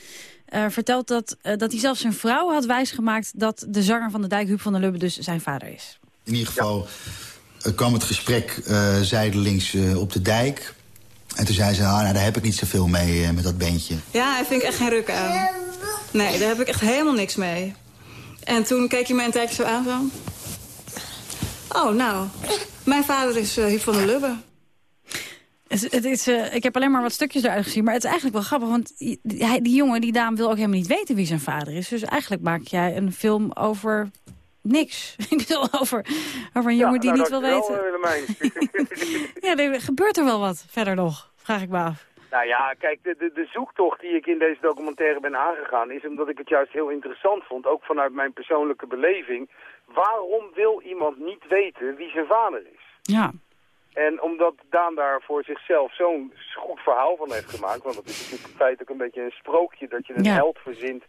[SPEAKER 13] uh, vertelt dat, uh, dat hij zelfs zijn vrouw had wijsgemaakt... dat de zanger van de Dijk, Huub van der Lubbe, dus zijn vader is.
[SPEAKER 28] In ieder geval ja. kwam het gesprek uh, zijdelings op de dijk. En toen zei ze, ah, nou, daar heb ik niet zoveel mee met dat beentje.
[SPEAKER 29] Ja, daar vind ik echt geen ruk aan. Nee, daar heb ik echt helemaal niks mee. En toen keek hij mij een tijdje zo aan van... Oh, nou, mijn vader is uh, Huub van der Lubbe.
[SPEAKER 13] Het, is, uh, ik heb alleen maar wat stukjes eruit gezien. Maar het is eigenlijk wel grappig. Want die, die jongen, die dame, wil ook helemaal niet weten wie zijn vader is. Dus eigenlijk maak jij een film over niks. Ik bedoel, over, over een jongen die
[SPEAKER 21] nou,
[SPEAKER 13] niet wil weten.
[SPEAKER 21] ja,
[SPEAKER 13] er gebeurt er wel wat verder nog, vraag ik me af.
[SPEAKER 21] Nou ja, kijk, de, de, de zoektocht die ik in deze documentaire ben aangegaan... is omdat ik het juist heel interessant vond, ook vanuit mijn persoonlijke beleving... waarom wil iemand niet weten wie zijn vader is?
[SPEAKER 13] Ja.
[SPEAKER 21] En omdat Daan daar voor zichzelf zo'n goed verhaal van heeft gemaakt... want het is natuurlijk in feite ook een beetje een sprookje dat je een
[SPEAKER 13] Ja.
[SPEAKER 21] held verzint...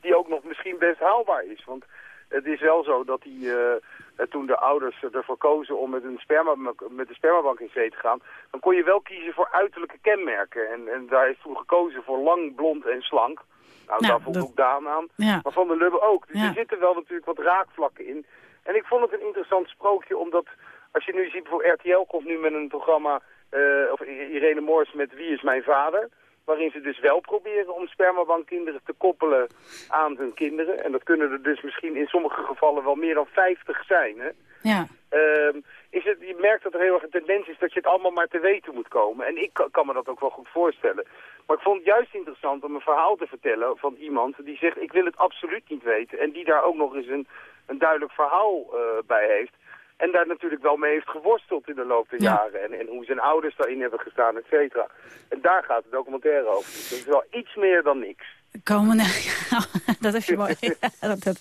[SPEAKER 21] die ook nog misschien best haalbaar is. Want het is wel zo dat hij... eh, toen de ouders ervoor kozen om met, een sperma, met de spermabank in zee te gaan... dan kon je wel kiezen voor uiterlijke kenmerken. En, en daar is toen gekozen voor lang, blond en slank. Nou,
[SPEAKER 13] Nou,
[SPEAKER 21] daar
[SPEAKER 13] dat-
[SPEAKER 21] ook Daan aan.
[SPEAKER 13] Ja.
[SPEAKER 21] Maar Van der Lubbe ook. Dus
[SPEAKER 13] Ja.
[SPEAKER 21] er zitten wel natuurlijk wat raakvlakken in. En ik vond het een interessant sprookje, omdat als je nu ziet, voor RTL komt nu met een programma, eh, of Irene Moors met Wie is mijn vader? Waarin ze dus wel proberen om spermabankkinderen te koppelen aan hun kinderen. En dat kunnen er dus misschien in sommige gevallen wel meer dan 50 zijn. Hè?
[SPEAKER 13] Ja.
[SPEAKER 21] Ehm, is het, je merkt dat er heel erg een tendens is dat je het allemaal maar te weten moet komen. En ik kan, kan me dat ook wel goed voorstellen. Maar ik vond het juist interessant om een verhaal te vertellen van iemand die zegt... ik wil het absoluut niet weten. En die daar ook nog eens een, een duidelijk verhaal eh, bij heeft. En daar natuurlijk wel mee heeft geworsteld in de loop der
[SPEAKER 13] Ja.
[SPEAKER 21] jaren. En, en hoe zijn ouders daarin hebben gestaan, et cetera. En daar gaat de documentaire over. Dus dat is wel iets meer dan niks.
[SPEAKER 13] Komen, dat heb je mooi. Ja, dat, dat,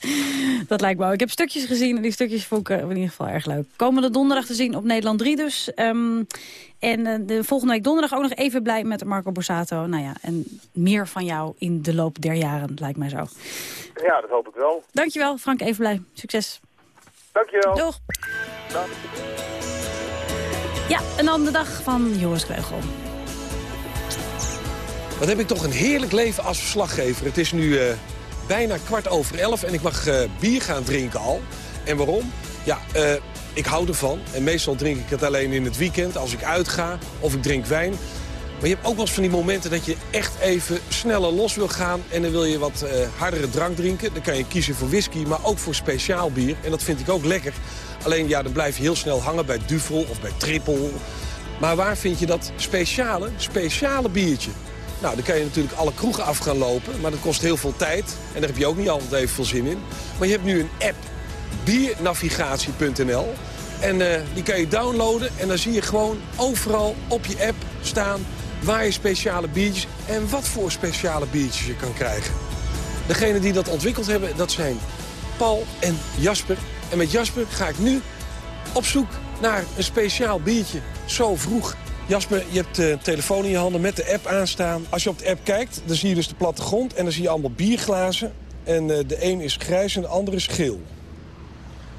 [SPEAKER 13] dat lijkt me ook. Ik heb stukjes gezien en die stukjes vond ik eh, in ieder geval erg leuk. Komende donderdag te zien op Nederland 3 dus. Ehm, en eh, de volgende week donderdag ook nog even blij met Marco Borsato. Nou ja, en meer van jou in de loop der jaren, lijkt mij zo.
[SPEAKER 21] Ja, dat hoop ik wel.
[SPEAKER 13] Dankjewel, Frank Evenblij. Succes.
[SPEAKER 21] Dankjewel.
[SPEAKER 13] Doeg. Ja, en dan de dag van Joris Kreugel.
[SPEAKER 15] Wat heb ik toch een heerlijk leven als verslaggever. Het is nu eh, bijna kwart over elf en ik mag eh, bier gaan drinken al. En waarom? Ja, eh, ik hou ervan. En meestal drink ik het alleen in het weekend als ik uitga of ik drink wijn. Maar je hebt ook wel eens van die momenten dat je echt even sneller los wil gaan... en dan wil je wat eh, hardere drank drinken. Dan kan je kiezen voor whisky, maar ook voor speciaal bier. En dat vind ik ook lekker. Alleen ja, dan blijf je heel snel hangen bij Duvel of bij Triple. Maar waar vind je dat speciale, speciale biertje? Nou, dan kan je natuurlijk alle kroegen af gaan lopen, maar dat kost heel veel tijd. En daar heb je ook niet altijd even veel zin in. Maar je hebt nu een app, biernavigatie.nl. En eh, die kan je downloaden en dan zie je gewoon overal op je app staan... waar je speciale biertjes en wat voor speciale biertjes je kan krijgen. Degenen die dat ontwikkeld hebben, dat zijn Paul en Jasper. En met Jasper ga ik nu op zoek naar een speciaal biertje. Zo vroeg. Jasper, je hebt de telefoon in je handen met de app aanstaan. Als je op de app kijkt, dan zie je dus de plattegrond... en dan zie je allemaal bierglazen. En eh, de een is grijs en de ander is geel.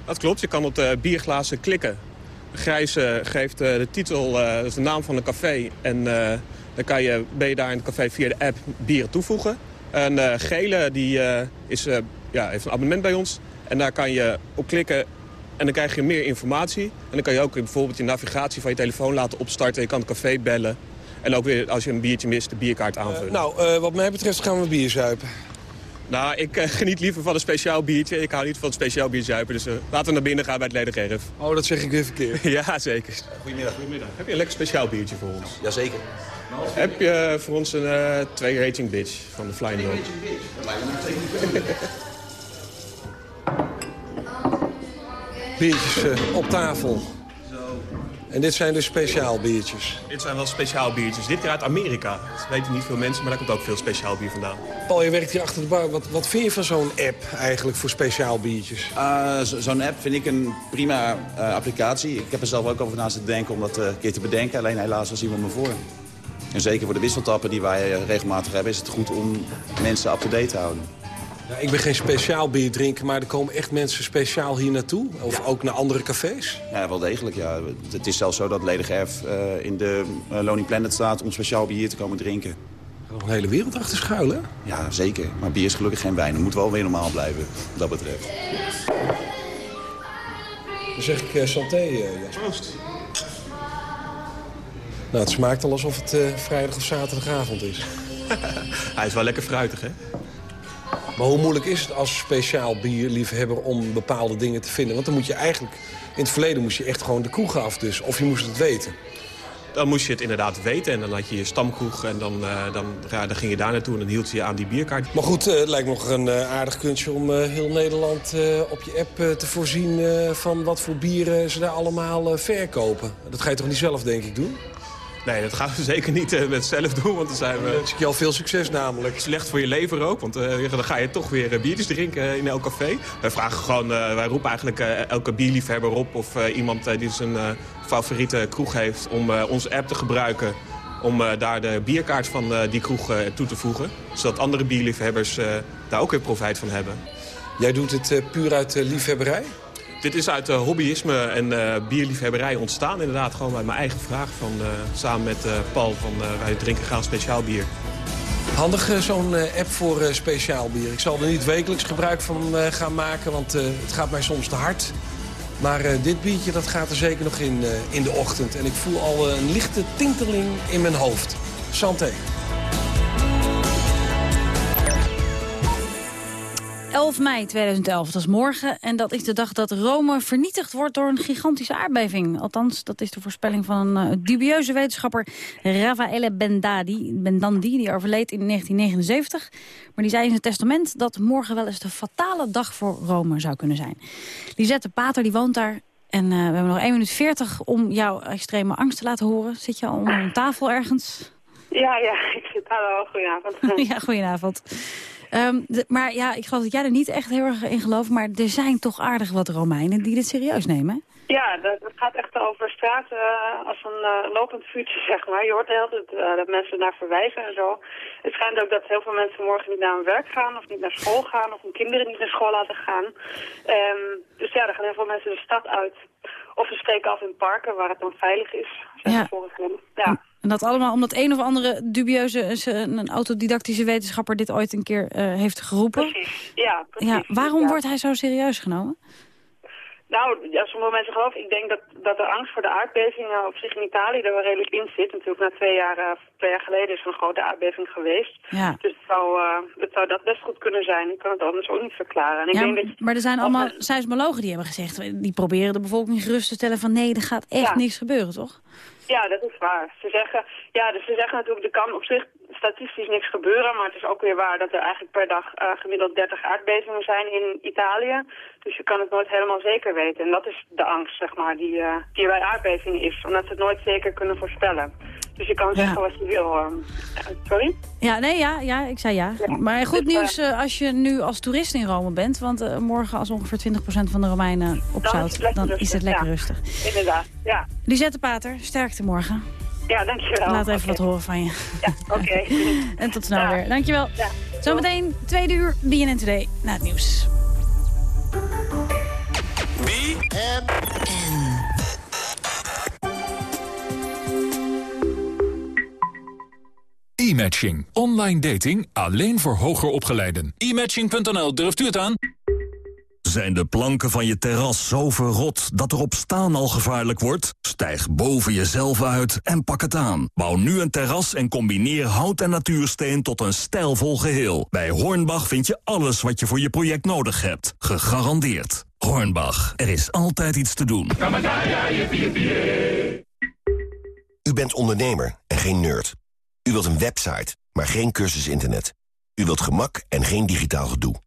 [SPEAKER 30] Dat klopt, je kan op de bierglazen klikken. Grijs eh, geeft eh, de titel, eh, dat is de naam van een café. En dan kan je, ben je daar in het café via de app bieren toevoegen. En eh, gele die, is, ja, heeft een abonnement bij ons. En daar kan je op klikken en dan krijg je meer informatie. En dan kan je ook bijvoorbeeld je navigatie van je telefoon laten opstarten. Je kan het café bellen. En ook weer, als je een biertje mist, de bierkaart aanvullen.
[SPEAKER 15] nou, wat mij betreft gaan we bier zuipen.
[SPEAKER 30] Nou, ik eh, geniet liever van een speciaal biertje. Ik hou niet van het speciaal bier zuipen. Dus eh, laten we naar binnen gaan bij het ledig erf.
[SPEAKER 15] Oh, dat zeg ik weer verkeerd.
[SPEAKER 30] ja, zeker. Goedemiddag. Goedemiddag. Heb je een lekker speciaal biertje voor ons?
[SPEAKER 31] Jazeker.
[SPEAKER 30] Heb je eh, voor ons een eh twee Raging Bitch van de Flying Dog?
[SPEAKER 15] Biertjes eh, op tafel. En dit zijn dus speciaal biertjes?
[SPEAKER 30] Dit zijn wel speciaal biertjes. Dit keer uit Amerika. Dat weten niet veel mensen, maar daar komt ook veel speciaal bier vandaan.
[SPEAKER 15] Paul, je werkt hier achter de bar. Wat, wat vind je van zo'n app eigenlijk voor speciaal biertjes?
[SPEAKER 31] Uh, zo'n app vind ik een prima uh, applicatie. Ik heb er zelf ook over naast te denken om dat uh, een keer te bedenken. Alleen helaas was iemand me voor. En zeker voor de wisseltappen die wij regelmatig hebben... is het goed om mensen up-to-date te houden.
[SPEAKER 15] Ja, ik ben geen speciaal bier drinken, maar er komen echt mensen speciaal hier naartoe? Of ook naar andere cafés?
[SPEAKER 31] Ja, wel degelijk. Ja. Het is zelfs zo dat Ledig Erf uh, in de uh, Lonely Planet staat om speciaal bier te komen drinken.
[SPEAKER 15] Er nog een hele wereld achter schuilen,
[SPEAKER 31] Ja, zeker. Maar bier is gelukkig geen wijn. Het moet wel weer normaal blijven, wat dat betreft.
[SPEAKER 15] Dan zeg ik uh, santé, Jasper.
[SPEAKER 30] Proost.
[SPEAKER 15] Nou, het smaakt al alsof het vrijdag of zaterdagavond is.
[SPEAKER 30] Hij is wel lekker fruitig, hè?
[SPEAKER 15] Maar hoe moeilijk is het als speciaal bierliefhebber om bepaalde dingen te vinden? Want dan moet je eigenlijk... In het verleden moest je echt gewoon de kroeg af dus. Of je moest het weten.
[SPEAKER 30] Dan moest je het inderdaad weten. En dan had je je stamkroeg en dan, uh, dan, ja, dan ging je daar naartoe en dan hield je je aan die bierkaart.
[SPEAKER 15] Maar goed, uh, het lijkt nog een uh, aardig kunstje om heel Nederland op je app te voorzien... van wat voor bieren ze daar allemaal verkopen. Dat ga je toch niet zelf, denk ik, doen?
[SPEAKER 30] Nee, dat gaan we zeker niet uh, met zelf doen, want dan zijn we...
[SPEAKER 15] wens ik je al veel succes namelijk.
[SPEAKER 30] Slecht voor je lever ook, want uh, dan ga je toch weer uh, biertjes drinken in elk café. Wij vragen gewoon, wij roepen eigenlijk elke bierliefhebber op... of iemand die zijn favoriete kroeg heeft om onze app te gebruiken... om daar de bierkaart van die kroeg toe te voegen. Zodat andere bierliefhebbers daar ook weer profijt van hebben.
[SPEAKER 15] Jij doet het puur uit liefhebberij?
[SPEAKER 30] Dit is uit uh, hobbyisme en uh, bierliefhebberij ontstaan. Inderdaad, gewoon uit mijn eigen vraag. Van, uh, samen met Paul van wij drinken graag speciaal bier.
[SPEAKER 15] Handig zo'n app voor speciaal bier. Ik zal er niet wekelijks gebruik van gaan maken, want het gaat mij soms te hard. Maar dit biertje dat gaat er zeker nog in, in de ochtend. En ik voel al een lichte tinteling in mijn hoofd. Santé.
[SPEAKER 13] 11 mei 2011, dat is morgen. En dat is de dag dat Rome vernietigd wordt door een gigantische aardbeving. Althans, dat is de voorspelling van een uh, dubieuze wetenschapper Raffaele Bendadi, Bendandi. Die overleed in 1979. Maar die zei in zijn testament dat morgen wel eens de fatale dag voor Rome zou kunnen zijn. Lisette Pater, die woont daar. En uh, we hebben nog 1 minuut 40 om jouw extreme angst te laten horen. Zit je al een tafel ergens?
[SPEAKER 32] Ja, ja, ik zit daar wel. Goedenavond.
[SPEAKER 13] ja, goedenavond. Um, de, maar ja, ik geloof dat jij er niet echt heel erg in gelooft. Maar er zijn toch aardig wat Romeinen die dit serieus nemen.
[SPEAKER 32] Ja, dat, dat gaat echt over straat uh, als een uh, lopend vuurtje, zeg maar. Je hoort heel tijd uh, dat mensen naar verwijzen en zo. Het schijnt ook dat heel veel mensen morgen niet naar hun werk gaan of niet naar school gaan of hun kinderen niet naar school laten gaan. Um, dus ja, er gaan heel veel mensen de stad uit. Of ze spreken af in parken waar het dan veilig is.
[SPEAKER 13] Ja.
[SPEAKER 32] ja.
[SPEAKER 13] En dat allemaal omdat een of andere dubieuze, een autodidactische wetenschapper dit ooit een keer uh, heeft geroepen.
[SPEAKER 32] Precies, ja. Precies.
[SPEAKER 13] ja waarom
[SPEAKER 32] ja.
[SPEAKER 13] wordt hij zo serieus genomen?
[SPEAKER 32] Nou, ja, sommige mensen geloven. Ik denk dat, dat de angst voor de aardbevingen op zich in Italië er wel redelijk in zit. Natuurlijk, na twee jaar, uh, twee jaar geleden is er een grote aardbeving geweest.
[SPEAKER 13] Ja.
[SPEAKER 32] Dus het zou, uh, het zou dat best goed kunnen zijn. Ik kan het anders ook niet verklaren. En ik
[SPEAKER 13] ja,
[SPEAKER 32] denk dat je,
[SPEAKER 13] maar er zijn allemaal seismologen die hebben gezegd... die proberen de bevolking gerust te stellen van... nee, er gaat echt
[SPEAKER 32] Ja.
[SPEAKER 13] niks gebeuren, toch?
[SPEAKER 32] Ja, dat is waar. Ze zeggen, ja, dus ze zeggen natuurlijk, er kan op zich statistisch niks gebeuren, maar het is ook weer waar dat er eigenlijk per dag uh, gemiddeld 30 aardbevingen zijn in Italië. Dus je kan het nooit helemaal zeker weten. En dat is de angst, zeg maar, die, uh, die bij aardbevingen is, omdat ze het nooit zeker kunnen voorspellen. Dus je kan
[SPEAKER 13] Ja.
[SPEAKER 32] zeggen wat je wil. Uh, sorry?
[SPEAKER 13] Ja, nee, ja, ja ik zei ja. Maar goed
[SPEAKER 32] Dus,
[SPEAKER 13] nieuws uh, als je nu als toerist in Rome bent. Want morgen als ongeveer 20% van de Romeinen opzout, dan is het lekker
[SPEAKER 32] ja.
[SPEAKER 13] rustig.
[SPEAKER 32] Inderdaad, ja.
[SPEAKER 13] Lisette Pater, sterkte morgen.
[SPEAKER 32] Ja, dankjewel.
[SPEAKER 13] Laat even wat horen van je.
[SPEAKER 32] Ja, oké.
[SPEAKER 13] en tot snel
[SPEAKER 32] Ja.
[SPEAKER 13] weer. Dankjewel.
[SPEAKER 32] Ja.
[SPEAKER 13] Zometeen tweede uur BNN Today na het nieuws.
[SPEAKER 33] E-matching. Online dating alleen voor hoger opgeleiden. E-matching.nl, durft u het aan?
[SPEAKER 34] Zijn de planken van je terras zo verrot dat erop staan al gevaarlijk wordt? Stijg boven jezelf uit en pak het aan. Bouw nu een terras en combineer hout en natuursteen tot een stijlvol geheel. Bij Hornbach vind je alles wat je voor je project nodig hebt. Gegarandeerd. Hornbach, er is altijd iets te doen.
[SPEAKER 35] U bent ondernemer en geen nerd. U wilt een website, maar geen cursus internet. U wilt gemak en geen digitaal gedoe.